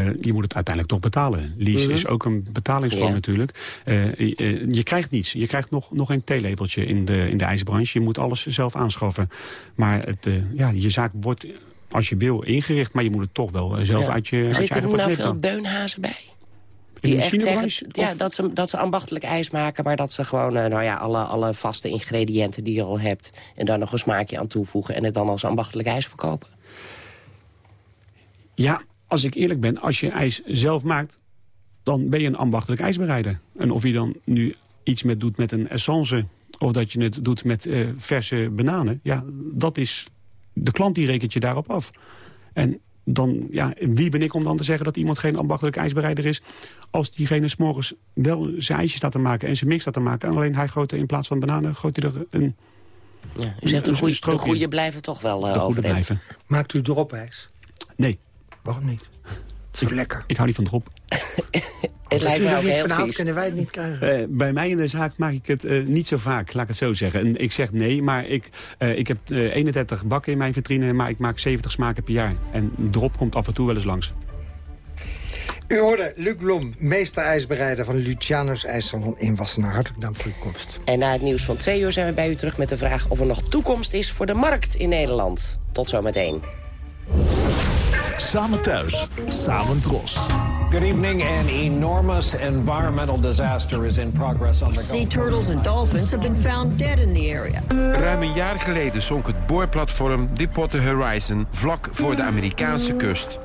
Speaker 21: je moet het uiteindelijk toch betalen. Lease
Speaker 15: Mhm.
Speaker 21: is ook een betalingsvorm
Speaker 15: Ja.
Speaker 21: natuurlijk. Eh, eh, je krijgt niets. Je krijgt nog, nog een theelepeltje in de, in de ijsbranche. Je moet alles zelf aanschaffen. Maar het, eh, ja, je zaak wordt, als je wil, ingericht. Maar je moet het toch wel eh, zelf
Speaker 15: Ja.
Speaker 21: uit je, uit je
Speaker 15: Zitten
Speaker 21: eigen
Speaker 15: er nou veel beunhazen bij? Die echt zeggen ja, dat, ze, dat ze ambachtelijk ijs maken... maar dat ze gewoon eh, nou ja, alle, alle vaste ingrediënten die je al hebt... en daar nog een smaakje aan toevoegen... en het dan als ambachtelijk ijs verkopen.
Speaker 21: Ja, als ik eerlijk ben, als je ijs zelf maakt... dan ben je een ambachtelijk ijsbereider. En of je dan nu iets met doet met een essence... of dat je het doet met eh, verse bananen... ja, dat is... de klant die rekent je daarop af. En dan, ja, wie ben ik om dan te zeggen dat iemand geen ambachtelijk ijsbereider is... als diegene s'morgens wel zijn ijsje staat te maken en zijn mix staat te maken... en alleen hij gooit er in plaats van bananen, gooit hij er een...
Speaker 15: Ja, u zegt de
Speaker 21: een
Speaker 15: goeie, de goeie blijven toch wel
Speaker 21: de goede blijven.
Speaker 16: Maakt u dropijs?
Speaker 21: Nee.
Speaker 16: Waarom niet? Zo lekker.
Speaker 21: Ik hou niet van drop.
Speaker 15: Het lijkt
Speaker 16: dat
Speaker 15: ook
Speaker 16: niet
Speaker 15: heel
Speaker 16: vanavond
Speaker 15: vies.
Speaker 16: kunnen wij het niet krijgen.
Speaker 21: Eh, bij mij in de zaak maak ik het eh, niet zo vaak, laat ik het zo zeggen. En ik zeg nee, maar ik, eh, ik heb eh, 31 bakken in mijn vitrine... maar ik maak 70 smaken per jaar. En drop komt af en toe wel eens langs.
Speaker 16: U hoorde Luc Blom, meester ijsbereider van Luciano's IJssalon in Wassenaar. Hartelijk dank voor uw komst.
Speaker 15: En na het nieuws van twee uur zijn we bij u terug met de vraag... of er nog toekomst is voor de markt in Nederland. Tot zometeen.
Speaker 12: Samen thuis, samen dros.
Speaker 22: Good evening. An enormous environmental disaster is in progress on the
Speaker 23: Sea turtles and dolphins have been found dead in the area.
Speaker 24: Ruim een jaar geleden zonk het boorplatform Deepwater Horizon vlak voor de Amerikaanse kust.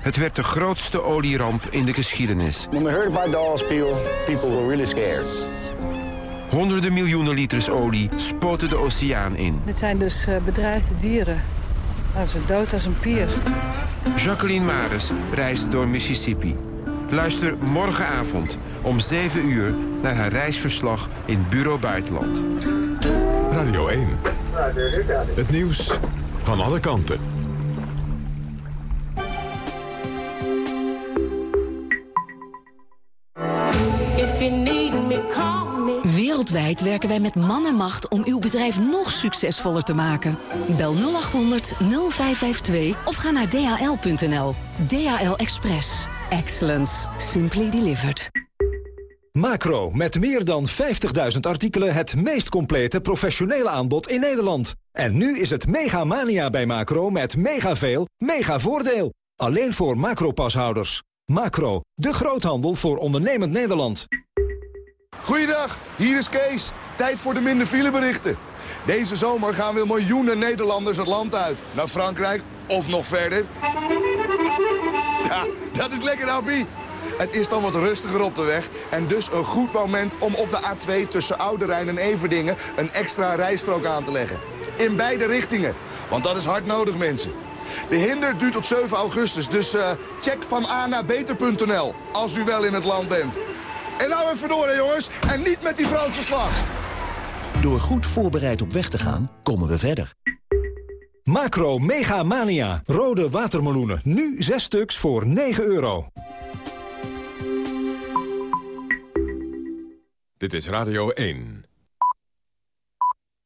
Speaker 24: Het werd de grootste olieramp in de geschiedenis.
Speaker 25: When we heard about the oil spill, people were really scared.
Speaker 24: Honderden miljoenen liters olie spoten de oceaan in.
Speaker 26: Dit zijn dus uh, bedreigde dieren. Nou, ze dood als een pier.
Speaker 24: Jacqueline Maris reist door Mississippi. Luister morgenavond om 7 uur naar haar reisverslag in Bureau Buitenland.
Speaker 1: Radio 1. Het nieuws van alle kanten.
Speaker 27: Wereldwijd werken wij met man en macht om uw bedrijf nog succesvoller te maken. Bel 0800 0552 of ga naar dhl.nl. DHL Express. Excellence. Simply delivered.
Speaker 28: Macro, met meer dan 50.000 artikelen het meest complete professionele aanbod in Nederland. En nu is het mega mania bij Macro met mega veel, mega voordeel. Alleen voor Macro-pashouders. Macro, de groothandel voor ondernemend Nederland.
Speaker 25: Goeiedag, hier is Kees. Tijd voor de minder fileberichten. Deze zomer gaan weer miljoenen Nederlanders het land uit. Naar Frankrijk of nog verder. Ja, dat is lekker, Happy. Het is dan wat rustiger op de weg en dus een goed moment om op de A2 tussen Oude Rijn en Everdingen een extra rijstrook aan te leggen. In beide richtingen, want dat is hard nodig mensen. De hinder duurt tot 7 augustus, dus uh, check van A naar beter.nl als u wel in het land bent. En nou even door, hè, jongens. En niet met die Franse slag.
Speaker 29: Door goed voorbereid op weg te gaan, komen we verder.
Speaker 28: Macro Mega Mania. Rode watermeloenen. Nu 6 stuks voor 9 euro.
Speaker 1: Dit is Radio 1.